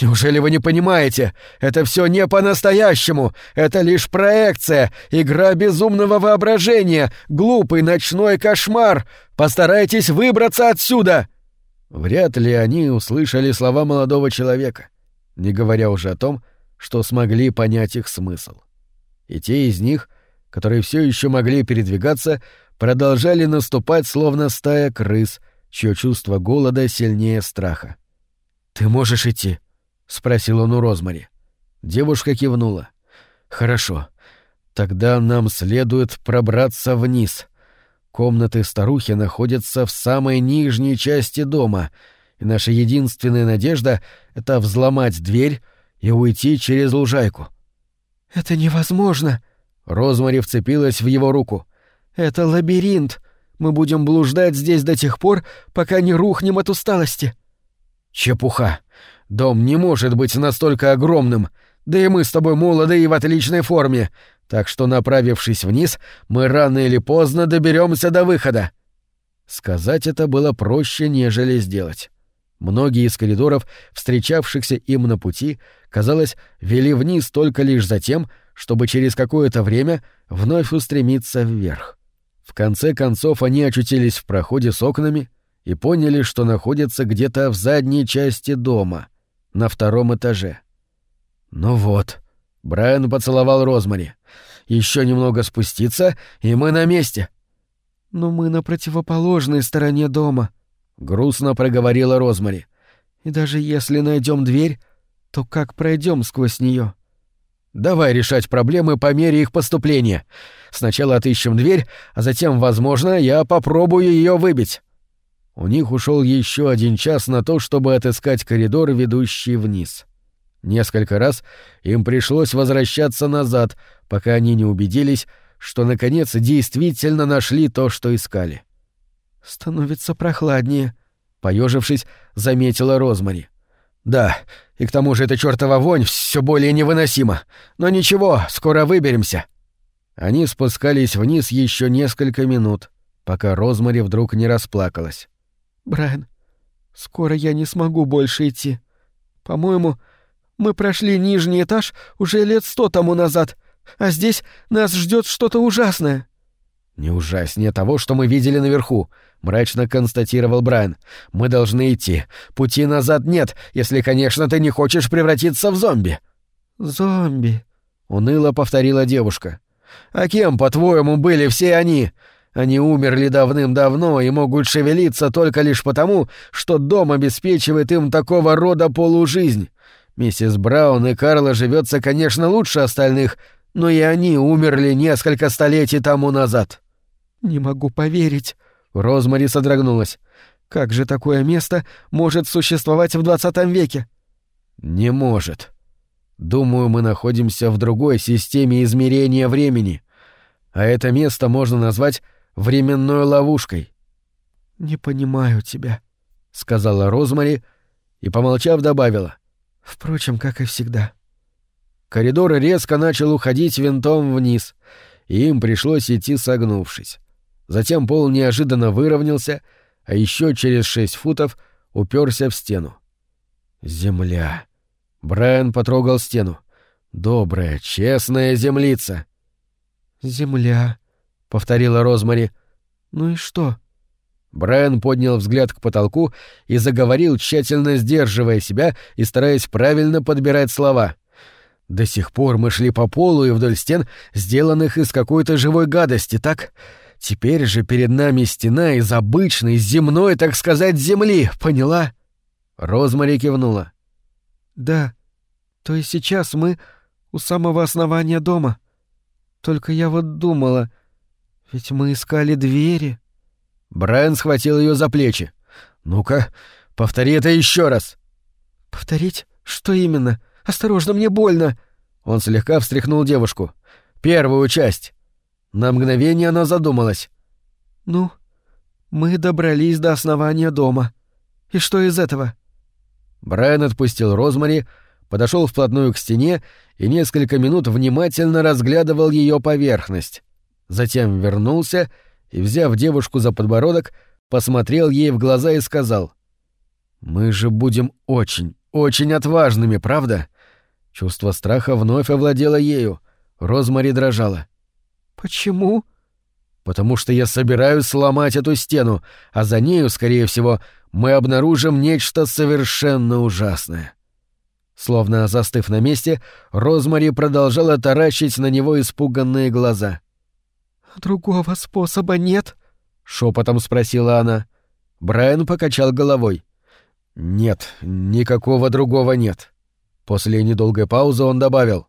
Speaker 1: «Неужели вы не понимаете? Это все не по-настоящему! Это лишь проекция, игра безумного воображения, глупый ночной кошмар! Постарайтесь выбраться отсюда!» Вряд ли они услышали слова молодого человека, не говоря уже о том, что смогли понять их смысл. И те из них, которые все еще могли передвигаться, продолжали наступать словно стая крыс, чье чувство голода сильнее страха. «Ты можешь идти?» — спросил он у Розмари. Девушка кивнула. «Хорошо. Тогда нам следует пробраться вниз. Комнаты старухи находятся в самой нижней части дома, и наша единственная надежда — это взломать дверь и уйти через лужайку. «Это невозможно!» Розмари вцепилась в его руку. «Это лабиринт. Мы будем блуждать здесь до тех пор, пока не рухнем от усталости». «Чепуха. Дом не может быть настолько огромным. Да и мы с тобой молоды и в отличной форме. Так что, направившись вниз, мы рано или поздно доберемся до выхода». Сказать это было проще, нежели сделать. Многие из коридоров, встречавшихся им на пути, казалось, вели вниз только лишь за тем, чтобы через какое-то время вновь устремиться вверх. В конце концов они очутились в проходе с окнами и поняли, что находятся где-то в задней части дома, на втором этаже. «Ну вот», — Брайан поцеловал Розмари, — «еще немного спуститься, и мы на месте». «Но мы на противоположной стороне дома», — грустно проговорила Розмари. «И даже если найдем дверь, то как пройдем сквозь нее? Давай решать проблемы по мере их поступления. Сначала отыщем дверь, а затем, возможно, я попробую ее выбить. У них ушел еще один час на то, чтобы отыскать коридор, ведущий вниз. Несколько раз им пришлось возвращаться назад, пока они не убедились, что наконец действительно нашли то, что искали. Становится прохладнее, поежившись, заметила Розмари. Да, и к тому же эта чертова вонь все более невыносима. Но ничего, скоро выберемся. Они спускались вниз еще несколько минут, пока Розмари вдруг не расплакалась. Брайан, скоро я не смогу больше идти. По-моему, мы прошли нижний этаж уже лет сто тому назад, а здесь нас ждет что-то ужасное. Не ужаснее того, что мы видели наверху, мрачно констатировал Брайан. Мы должны идти. Пути назад нет, если, конечно, ты не хочешь превратиться в зомби. Зомби, уныло повторила девушка. А кем, по-твоему, были все они? Они умерли давным-давно и могут шевелиться только лишь потому, что дом обеспечивает им такого рода полужизнь. Миссис Браун и Карла живется, конечно, лучше остальных, но и они умерли несколько столетий тому назад. Не могу поверить. Розмари содрогнулась. Как же такое место может существовать в двадцатом веке? Не может. Думаю, мы находимся в другой системе измерения времени, а это место можно назвать временной ловушкой. Не понимаю тебя, сказала Розмари и, помолчав, добавила: Впрочем, как и всегда. Коридор резко начал уходить винтом вниз, и им пришлось идти согнувшись. Затем пол неожиданно выровнялся, а еще через шесть футов уперся в стену. Земля. Брайан потрогал стену. Добрая, честная землица.
Speaker 2: Земля, повторила Розмари. Ну и что?
Speaker 1: Брайан поднял взгляд к потолку и заговорил, тщательно сдерживая себя и стараясь правильно подбирать слова. До сих пор мы шли по полу и вдоль стен, сделанных из какой-то живой гадости, так? Теперь же перед нами стена из обычной, земной, так сказать, земли, поняла? Розмари кивнула.
Speaker 2: Да. То есть сейчас мы у самого основания дома. Только я вот думала, ведь мы искали двери.
Speaker 1: Брайан схватил ее за плечи. Ну-ка, повтори это еще раз.
Speaker 2: Повторить? Что именно? Осторожно, мне больно.
Speaker 1: Он слегка встряхнул девушку. Первую часть. На мгновение она задумалась.
Speaker 2: Ну, мы добрались до основания дома. И что из этого?
Speaker 1: Брайан отпустил Розмари, подошел вплотную к стене и несколько минут внимательно разглядывал ее поверхность. Затем вернулся и, взяв девушку за подбородок, посмотрел ей в глаза и сказал. «Мы же будем очень, очень отважными, правда?» Чувство страха вновь овладело ею. Розмари дрожала.
Speaker 2: «Почему?»
Speaker 1: «Потому что я собираюсь сломать эту стену, а за нею, скорее всего, мы обнаружим нечто совершенно ужасное». Словно застыв на месте, Розмари продолжала таращить на него испуганные глаза.
Speaker 2: «Другого способа нет?» — шепотом спросила она.
Speaker 1: Брайан покачал головой. «Нет, никакого другого нет». После недолгой паузы он добавил.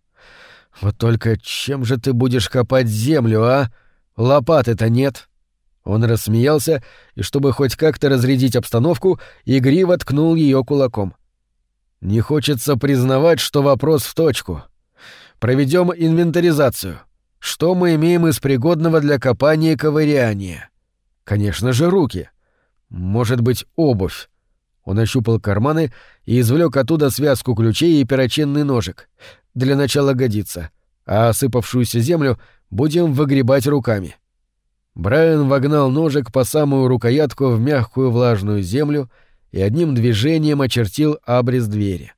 Speaker 1: «Вот только чем же ты будешь копать землю, а? Лопаты-то нет». Он рассмеялся и, чтобы хоть как-то разрядить обстановку, игриво ткнул ее кулаком. «Не хочется признавать, что вопрос в точку. Проведем инвентаризацию. Что мы имеем из пригодного для копания и ковыряния? Конечно же, руки. Может быть, обувь. Он ощупал карманы и извлек оттуда связку ключей и перочинный ножик. Для начала годится. А осыпавшуюся землю будем выгребать руками. Брайан вогнал ножик по самую рукоятку в мягкую влажную землю и одним движением очертил абрис двери.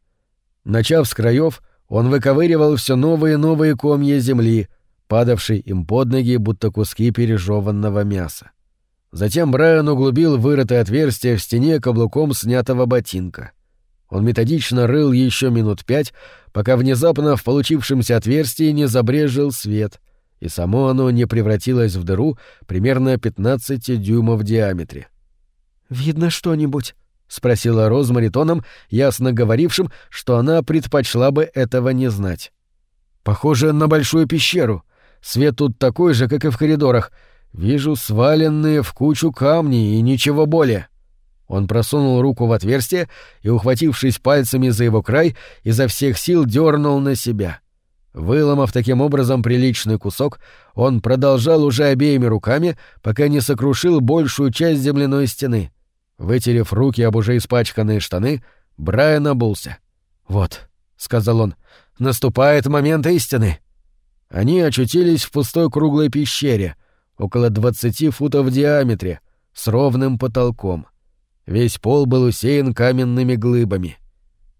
Speaker 1: Начав с краев, он выковыривал все новые и новые комья земли, падавший им под ноги, будто куски пережеванного мяса. Затем Брайан углубил вырытое отверстие в стене каблуком снятого ботинка. Он методично рыл еще минут пять, пока внезапно в получившемся отверстии не забрежил свет, и само оно не превратилось в дыру примерно 15 дюймов в диаметре.
Speaker 2: «Видно что-нибудь?» — спросила
Speaker 1: Розмари тоном, ясно говорившим, что она предпочла бы этого не знать. «Похоже на большую пещеру», Свет тут такой же, как и в коридорах. Вижу сваленные в кучу камни и ничего более. Он просунул руку в отверстие и, ухватившись пальцами за его край, изо всех сил дернул на себя. Выломав таким образом приличный кусок, он продолжал уже обеими руками, пока не сокрушил большую часть земляной стены. Вытерев руки об уже испачканные штаны, Брайан обулся. «Вот», — сказал он, — «наступает момент истины». Они очутились в пустой круглой пещере, около 20 футов в диаметре, с ровным потолком. Весь пол был усеян каменными глыбами.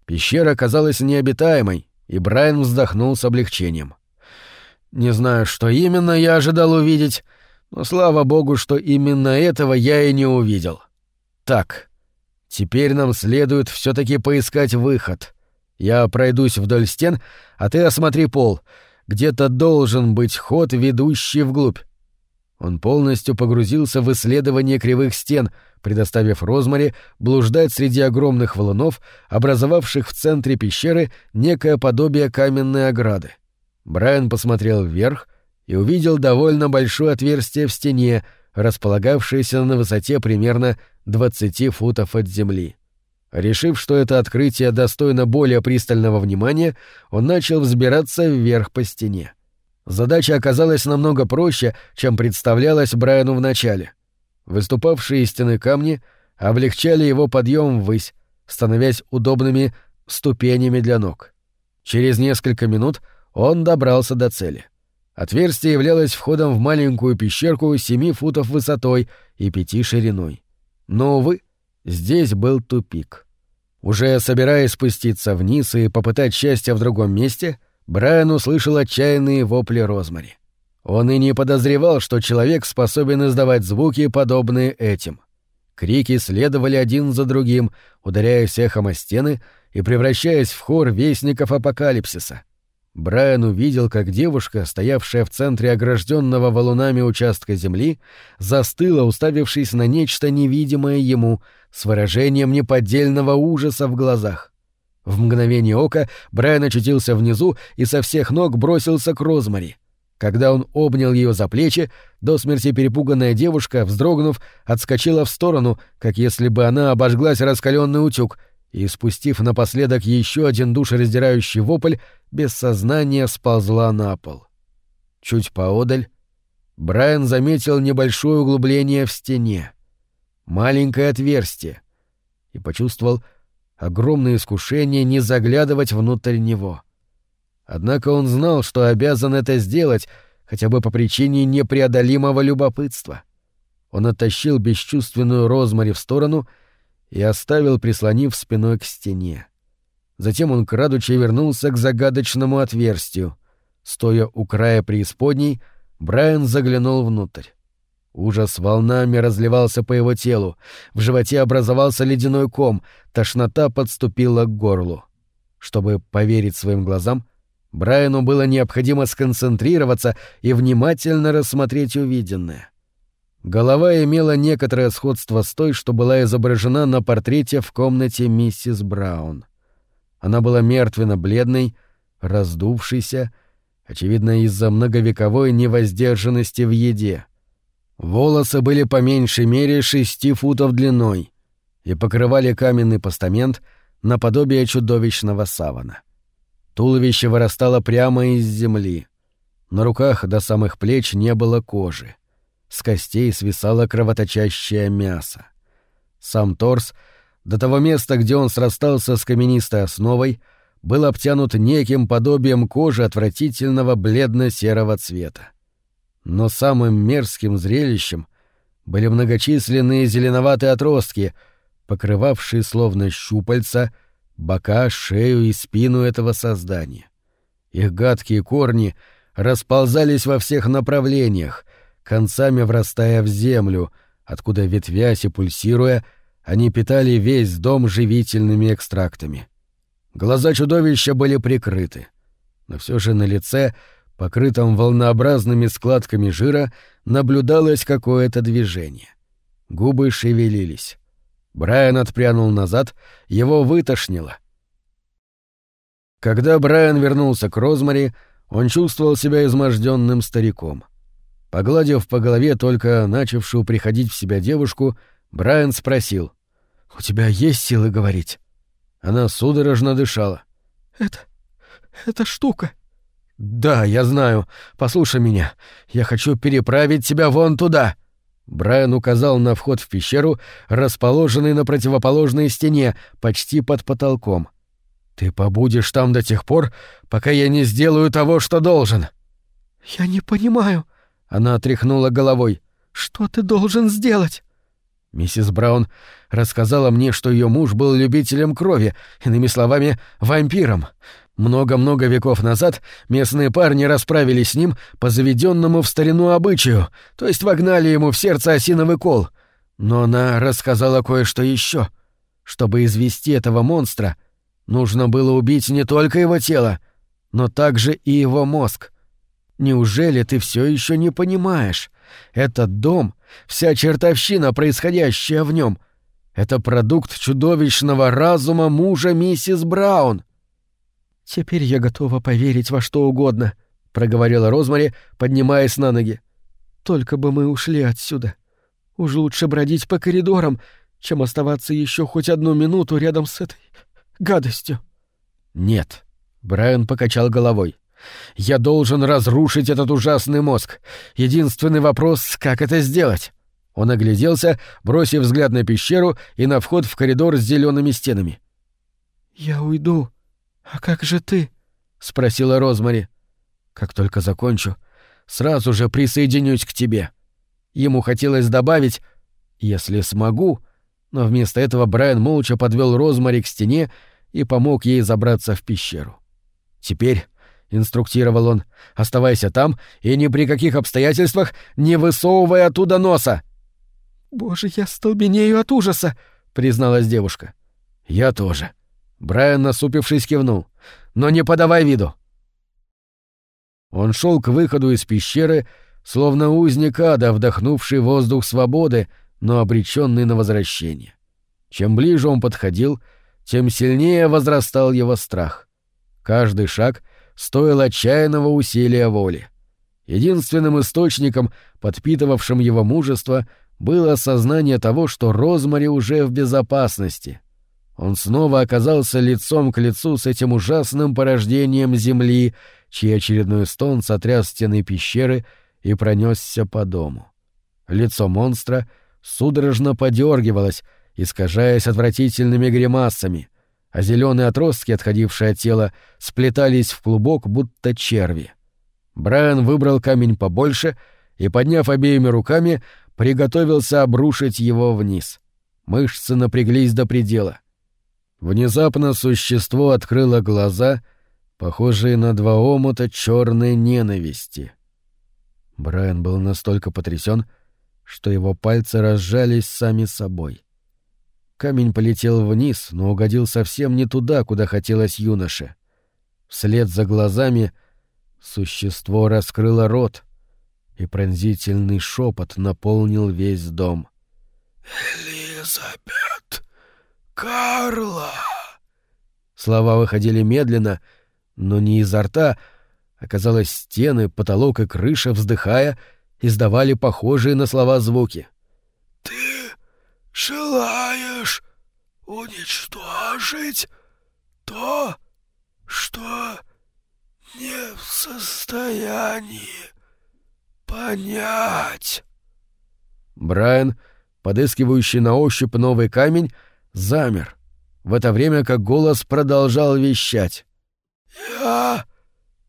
Speaker 1: Пещера казалась необитаемой, и Брайан вздохнул с облегчением. «Не знаю, что именно я ожидал увидеть, но слава богу, что именно этого я и не увидел. Так, теперь нам следует все таки поискать выход. Я пройдусь вдоль стен, а ты осмотри пол — где-то должен быть ход, ведущий вглубь. Он полностью погрузился в исследование кривых стен, предоставив Розмари блуждать среди огромных валунов, образовавших в центре пещеры некое подобие каменной ограды. Брайан посмотрел вверх и увидел довольно большое отверстие в стене, располагавшееся на высоте примерно 20 футов от земли. Решив, что это открытие достойно более пристального внимания, он начал взбираться вверх по стене. Задача оказалась намного проще, чем представлялась Брайану вначале. Выступавшие из стены камни облегчали его подъем ввысь, становясь удобными ступенями для ног. Через несколько минут он добрался до цели. Отверстие являлось входом в маленькую пещерку семи футов высотой и пяти шириной. Но, увы, здесь был тупик. Уже собираясь спуститься вниз и попытать счастье в другом месте, Брайан услышал отчаянные вопли Розмари. Он и не подозревал, что человек способен издавать звуки, подобные этим. Крики следовали один за другим, ударяясь эхом о стены и превращаясь в хор вестников апокалипсиса. Брайан увидел, как девушка, стоявшая в центре огражденного валунами участка земли, застыла, уставившись на нечто невидимое ему, с выражением неподдельного ужаса в глазах. В мгновение ока Брайан очутился внизу и со всех ног бросился к Розмари — когда он обнял ее за плечи, до смерти перепуганная девушка, вздрогнув, отскочила в сторону, как если бы она обожглась раскаленный утюг, и, спустив напоследок еще один душераздирающий вопль, без сознания сползла на пол. Чуть поодаль Брайан заметил небольшое углубление в стене, маленькое отверстие, и почувствовал огромное искушение не заглядывать внутрь него — Однако он знал, что обязан это сделать, хотя бы по причине непреодолимого любопытства. Он оттащил бесчувственную Розмари в сторону и оставил, прислонив спиной к стене. Затем он, крадучи, вернулся к загадочному отверстию. Стоя у края преисподней, Брайан заглянул внутрь. Ужас волнами разливался по его телу, в животе образовался ледяной ком, тошнота подступила к горлу. Чтобы поверить своим глазам, Брайану было необходимо сконцентрироваться и внимательно рассмотреть увиденное. Голова имела некоторое сходство с той, что была изображена на портрете в комнате миссис Браун. Она была мертвенно-бледной, раздувшейся, очевидно, из-за многовековой невоздержанности в еде. Волосы были по меньшей мере шести футов длиной и покрывали каменный постамент наподобие чудовищного савана. Туловище вырастало прямо из земли. На руках до самых плеч не было кожи. С костей свисало кровоточащее мясо. Сам торс, до того места, где он срастался с каменистой основой, был обтянут неким подобием кожи отвратительного бледно-серого цвета. Но самым мерзким зрелищем были многочисленные зеленоватые отростки, покрывавшие словно щупальца — бока, шею и спину этого создания. Их гадкие корни расползались во всех направлениях, концами врастая в землю, откуда, ветвясь и пульсируя, они питали весь дом живительными экстрактами. Глаза чудовища были прикрыты, но все же на лице, покрытом волнообразными складками жира, наблюдалось какое-то движение. Губы шевелились. Брайан отпрянул назад, его вытошнило. Когда Брайан вернулся к Розмари, он чувствовал себя изможденным стариком. Погладив по голове только начавшую приходить в себя девушку, Брайан спросил. «У тебя есть силы говорить?» Она судорожно дышала.
Speaker 2: «Это... это штука».
Speaker 1: «Да, я знаю. Послушай меня. Я хочу переправить тебя вон туда». Брайан указал на вход в пещеру, расположенный на противоположной стене, почти под потолком. «Ты побудешь там до тех пор, пока я не сделаю того, что должен».
Speaker 2: «Я не понимаю», — она тряхнула головой. «Что ты должен сделать?»
Speaker 1: Миссис Браун рассказала мне, что ее муж был любителем крови, иными словами, вампиром. Много-много веков назад местные парни расправились с ним по заведенному в старину обычаю, то есть вогнали ему в сердце осиновый кол. Но она рассказала кое-что еще. Чтобы извести этого монстра, нужно было убить не только его тело, но также и его мозг. Неужели ты все еще не понимаешь? Этот дом, вся чертовщина, происходящая в нем, это продукт чудовищного разума мужа миссис Браун.
Speaker 2: «Теперь я готова поверить во что угодно», — проговорила Розмари, поднимаясь на ноги. «Только бы мы ушли отсюда. Уж лучше бродить по коридорам, чем оставаться еще хоть одну минуту рядом с этой гадостью».
Speaker 1: «Нет», — Брайан покачал головой. «Я должен разрушить этот ужасный мозг. Единственный вопрос — как это сделать?» Он огляделся, бросив взгляд на пещеру и на вход в коридор с зелеными стенами.
Speaker 2: «Я уйду», «А как же ты?» — спросила Розмари.
Speaker 1: «Как только закончу, сразу же присоединюсь к тебе». Ему хотелось добавить «если смогу», но вместо этого Брайан молча подвел Розмари к стене и помог ей забраться в пещеру. «Теперь», — инструктировал он, — «оставайся там и ни при каких обстоятельствах не высовывай оттуда носа».
Speaker 2: «Боже, я столбенею от ужаса», — призналась девушка.
Speaker 1: «Я тоже». Брайан, насупившись, кивнул. «Но не подавай виду». Он шел к выходу из пещеры, словно узник ада, вдохнувший воздух свободы, но обреченный на возвращение. Чем ближе он подходил, тем сильнее возрастал его страх. Каждый шаг стоил отчаянного усилия воли. Единственным источником, подпитывавшим его мужество, было осознание того, что Розмари уже в безопасности. Он снова оказался лицом к лицу с этим ужасным порождением земли, чей очередной стон сотряс стены пещеры и пронесся по дому. Лицо монстра судорожно подергивалось, искажаясь отвратительными гримасами, а зеленые отростки, отходившие от тела, сплетались в клубок, будто черви. Брайан выбрал камень побольше и, подняв обеими руками, приготовился обрушить его вниз. Мышцы напряглись до предела. Внезапно существо открыло глаза, похожие на два омута черной ненависти. Брайан был настолько потрясен, что его пальцы разжались сами собой. Камень полетел вниз, но угодил совсем не туда, куда хотелось юноше. Вслед за глазами существо раскрыло рот, и пронзительный шепот наполнил весь дом.
Speaker 3: «Элизабет! Карла!»
Speaker 1: Слова выходили медленно, но не изо рта, оказалось, стены, потолок и крыша, вздыхая, издавали похожие на слова звуки.
Speaker 3: «Ты желаешь уничтожить то, что не в состоянии понять».
Speaker 1: Брайан, подыскивающий на ощупь новый камень, замер, в это время как голос продолжал вещать.
Speaker 3: «Я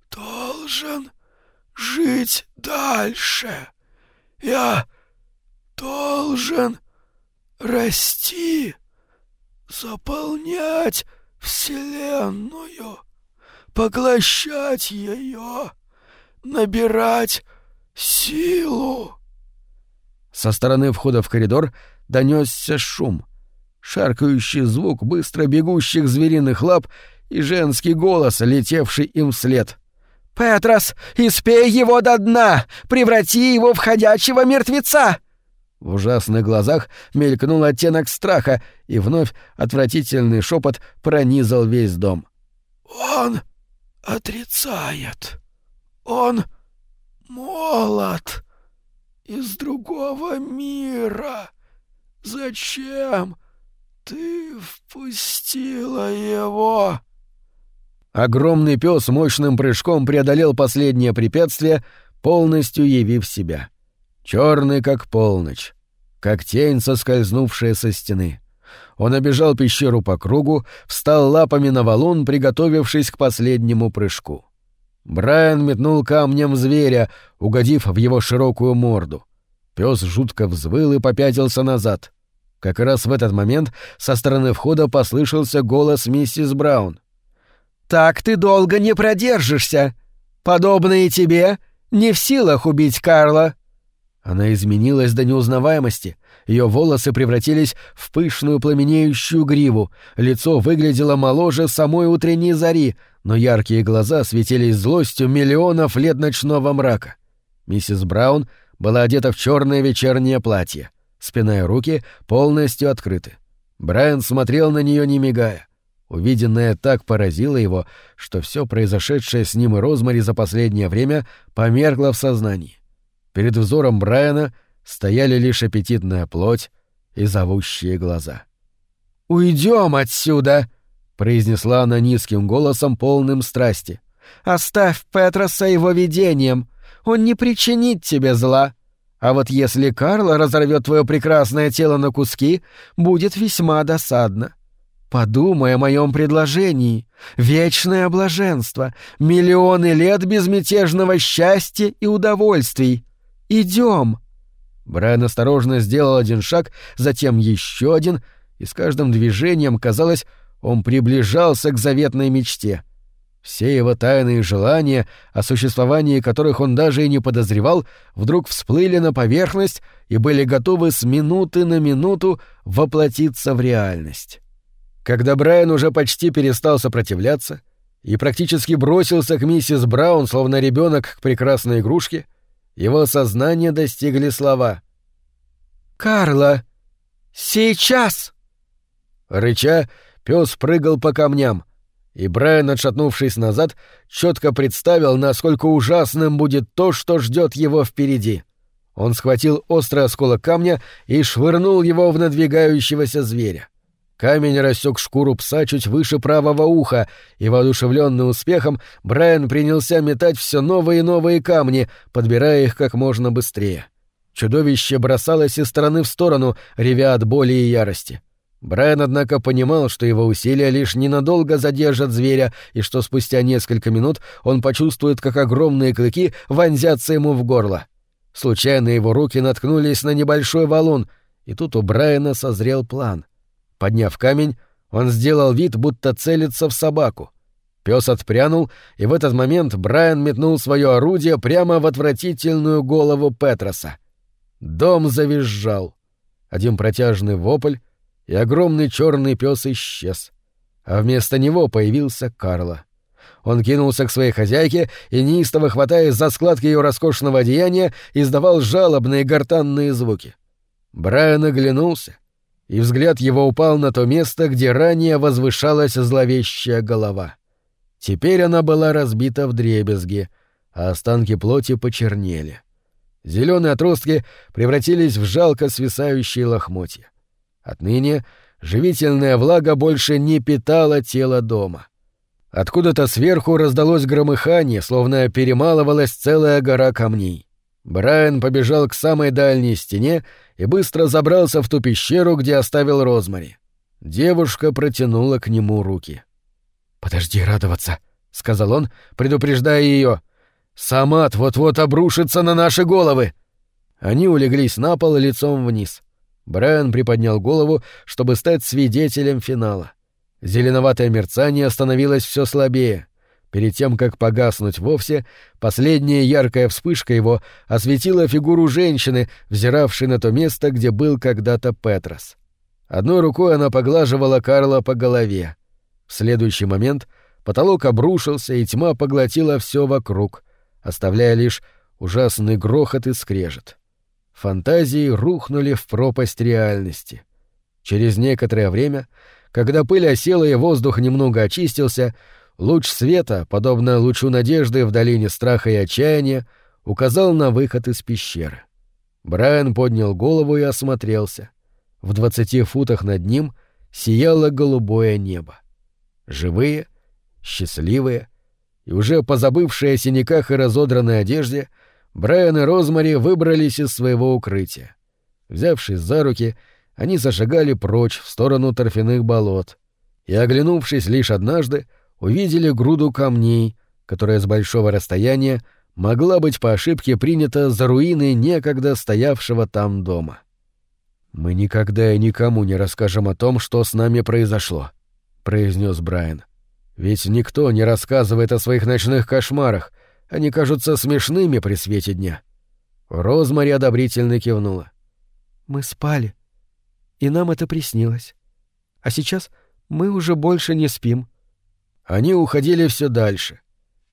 Speaker 3: должен жить дальше. Я должен расти, заполнять Вселенную, поглощать ее, набирать силу.
Speaker 1: Со стороны входа в коридор донесся шум. Шаркающий звук быстро бегущих звериных лап и женский голос, летевший им вслед.
Speaker 2: «Петрос, испей его до дна! Преврати его в ходячего мертвеца!»
Speaker 1: В ужасных глазах мелькнул оттенок страха, и вновь отвратительный шепот пронизал весь дом.
Speaker 3: «Он отрицает. Он молод. Из другого мира. Зачем ты впустила его?»
Speaker 1: Огромный пес мощным прыжком преодолел последнее препятствие, полностью явив себя. Черный, как полночь, как тень, соскользнувшая со стены. Он обежал пещеру по кругу, встал лапами на валун, приготовившись к последнему прыжку. Брайан метнул камнем зверя, угодив в его широкую морду. Пес жутко взвыл и попятился назад. Как раз в этот момент со стороны входа послышался голос миссис Браун.
Speaker 2: «Так ты долго не продержишься. Подобные тебе не в силах убить Карла».
Speaker 1: Она изменилась до неузнаваемости. Ее волосы превратились в пышную пламенеющую гриву, лицо выглядело моложе самой утренней зари, но яркие глаза светились злостью миллионов лет ночного мрака. Миссис Браун была одета в черное вечернее платье. Спина и руки полностью открыты. Брайан смотрел на нее не мигая. Увиденное так поразило его, что все произошедшее с ним и Розмари за последнее время померкло в сознании. Перед взором Брайана стояли лишь аппетитная плоть и зовущие глаза.
Speaker 2: «Уйдем отсюда!» — произнесла она низким голосом, полным страсти. «Оставь Петроса его видением. Он не причинит тебе зла. А вот если Карла разорвет твое прекрасное тело на куски, будет весьма досадно. Подумай о моем предложении. Вечное блаженство, миллионы лет безмятежного счастья и удовольствий. Идем. Брайан осторожно сделал один шаг, затем еще один, и с каждым движением, казалось, он приближался к заветной мечте. Все его тайные желания, о существовании которых он даже и не подозревал, вдруг всплыли на поверхность и были готовы с минуты на минуту воплотиться в реальность. Когда Брайан уже почти перестал сопротивляться и практически бросился к миссис Браун, словно ребенок к прекрасной игрушке, его сознание достигли слова «Карла! Сейчас!» Рыча, пес прыгал по камням, и Брайан, отшатнувшись назад, четко представил, насколько ужасным будет то, что ждет его впереди. Он схватил острый осколок камня и швырнул его в надвигающегося зверя. Камень рассек шкуру пса чуть выше правого уха, и, воодушевленный успехом, Брайан принялся метать все новые и новые камни, подбирая их как можно быстрее. Чудовище бросалось из стороны в сторону, ревя от боли и ярости. Брайан, однако, понимал, что его усилия лишь ненадолго задержат зверя, и что спустя несколько минут он почувствует, как огромные клыки вонзятся ему в горло. Случайно его руки наткнулись на небольшой валун, и тут у Брайана созрел план — Подняв камень, он сделал вид, будто целится в собаку. Пес отпрянул, и в этот момент Брайан метнул свое орудие прямо в отвратительную голову Петроса. Дом завизжал. Один протяжный вопль, и огромный черный пес исчез. А вместо него появился Карло. Он кинулся к своей хозяйке и, неистово хватаясь за складки ее роскошного одеяния, издавал жалобные гортанные звуки. Брайан оглянулся — и взгляд его упал на то место, где ранее возвышалась зловещая голова. Теперь она была разбита в дребезги, а останки плоти почернели. Зеленые отростки превратились в жалко свисающие лохмотья. Отныне живительная влага больше не питала тело дома. Откуда-то сверху раздалось громыхание, словно перемалывалась целая гора камней. Брайан побежал к самой дальней стене и быстро забрался в ту пещеру, где оставил Розмари. Девушка протянула к нему руки. «Подожди радоваться», — сказал он, предупреждая ее. «Самат вот-вот обрушится на наши головы!» Они улеглись на пол лицом вниз. Брайан приподнял голову, чтобы стать свидетелем финала. Зеленоватое мерцание становилось все слабее. Перед тем, как погаснуть вовсе, последняя яркая вспышка его осветила фигуру женщины, взиравшей на то место, где был когда-то Петрос. Одной рукой она поглаживала Карла по голове. В следующий момент потолок обрушился, и тьма поглотила все вокруг, оставляя лишь ужасный грохот и скрежет. Фантазии рухнули в пропасть реальности. Через некоторое время, когда пыль осела и воздух немного очистился, Луч света, подобно лучу надежды в долине страха и отчаяния, указал на выход из пещеры. Брайан поднял голову и осмотрелся. В двадцати футах над ним сияло голубое небо. Живые, счастливые и уже позабывшие о синяках и разодранной одежде, Брайан и Розмари выбрались из своего укрытия. Взявшись за руки, они зашагали прочь в сторону торфяных болот и, оглянувшись лишь однажды, увидели груду камней, которая с большого расстояния могла быть по ошибке принята за руины некогда стоявшего там дома. «Мы никогда и никому не расскажем о том, что с нами произошло», — произнес Брайан. «Ведь никто не рассказывает о своих ночных кошмарах, они кажутся смешными при свете дня». Розмари одобрительно кивнула. «Мы спали, и нам это приснилось. А сейчас мы уже больше не спим.
Speaker 1: Они уходили все дальше,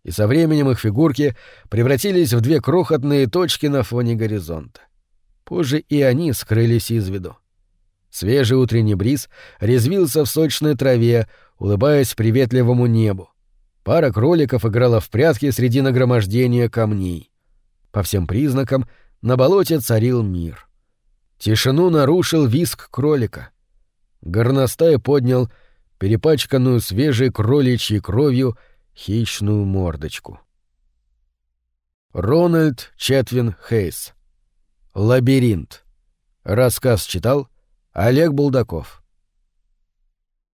Speaker 1: и со временем их фигурки превратились в две крохотные точки на фоне горизонта. Позже и они скрылись из виду. Свежий утренний бриз резвился в сочной траве, улыбаясь приветливому небу. Пара кроликов играла в прятки среди нагромождения камней. По всем признакам на болоте царил мир. Тишину нарушил виск кролика. Горностай поднял перепачканную свежей кроличьей кровью хищную мордочку. Рональд Четвин Хейс. Лабиринт. Рассказ читал Олег Булдаков.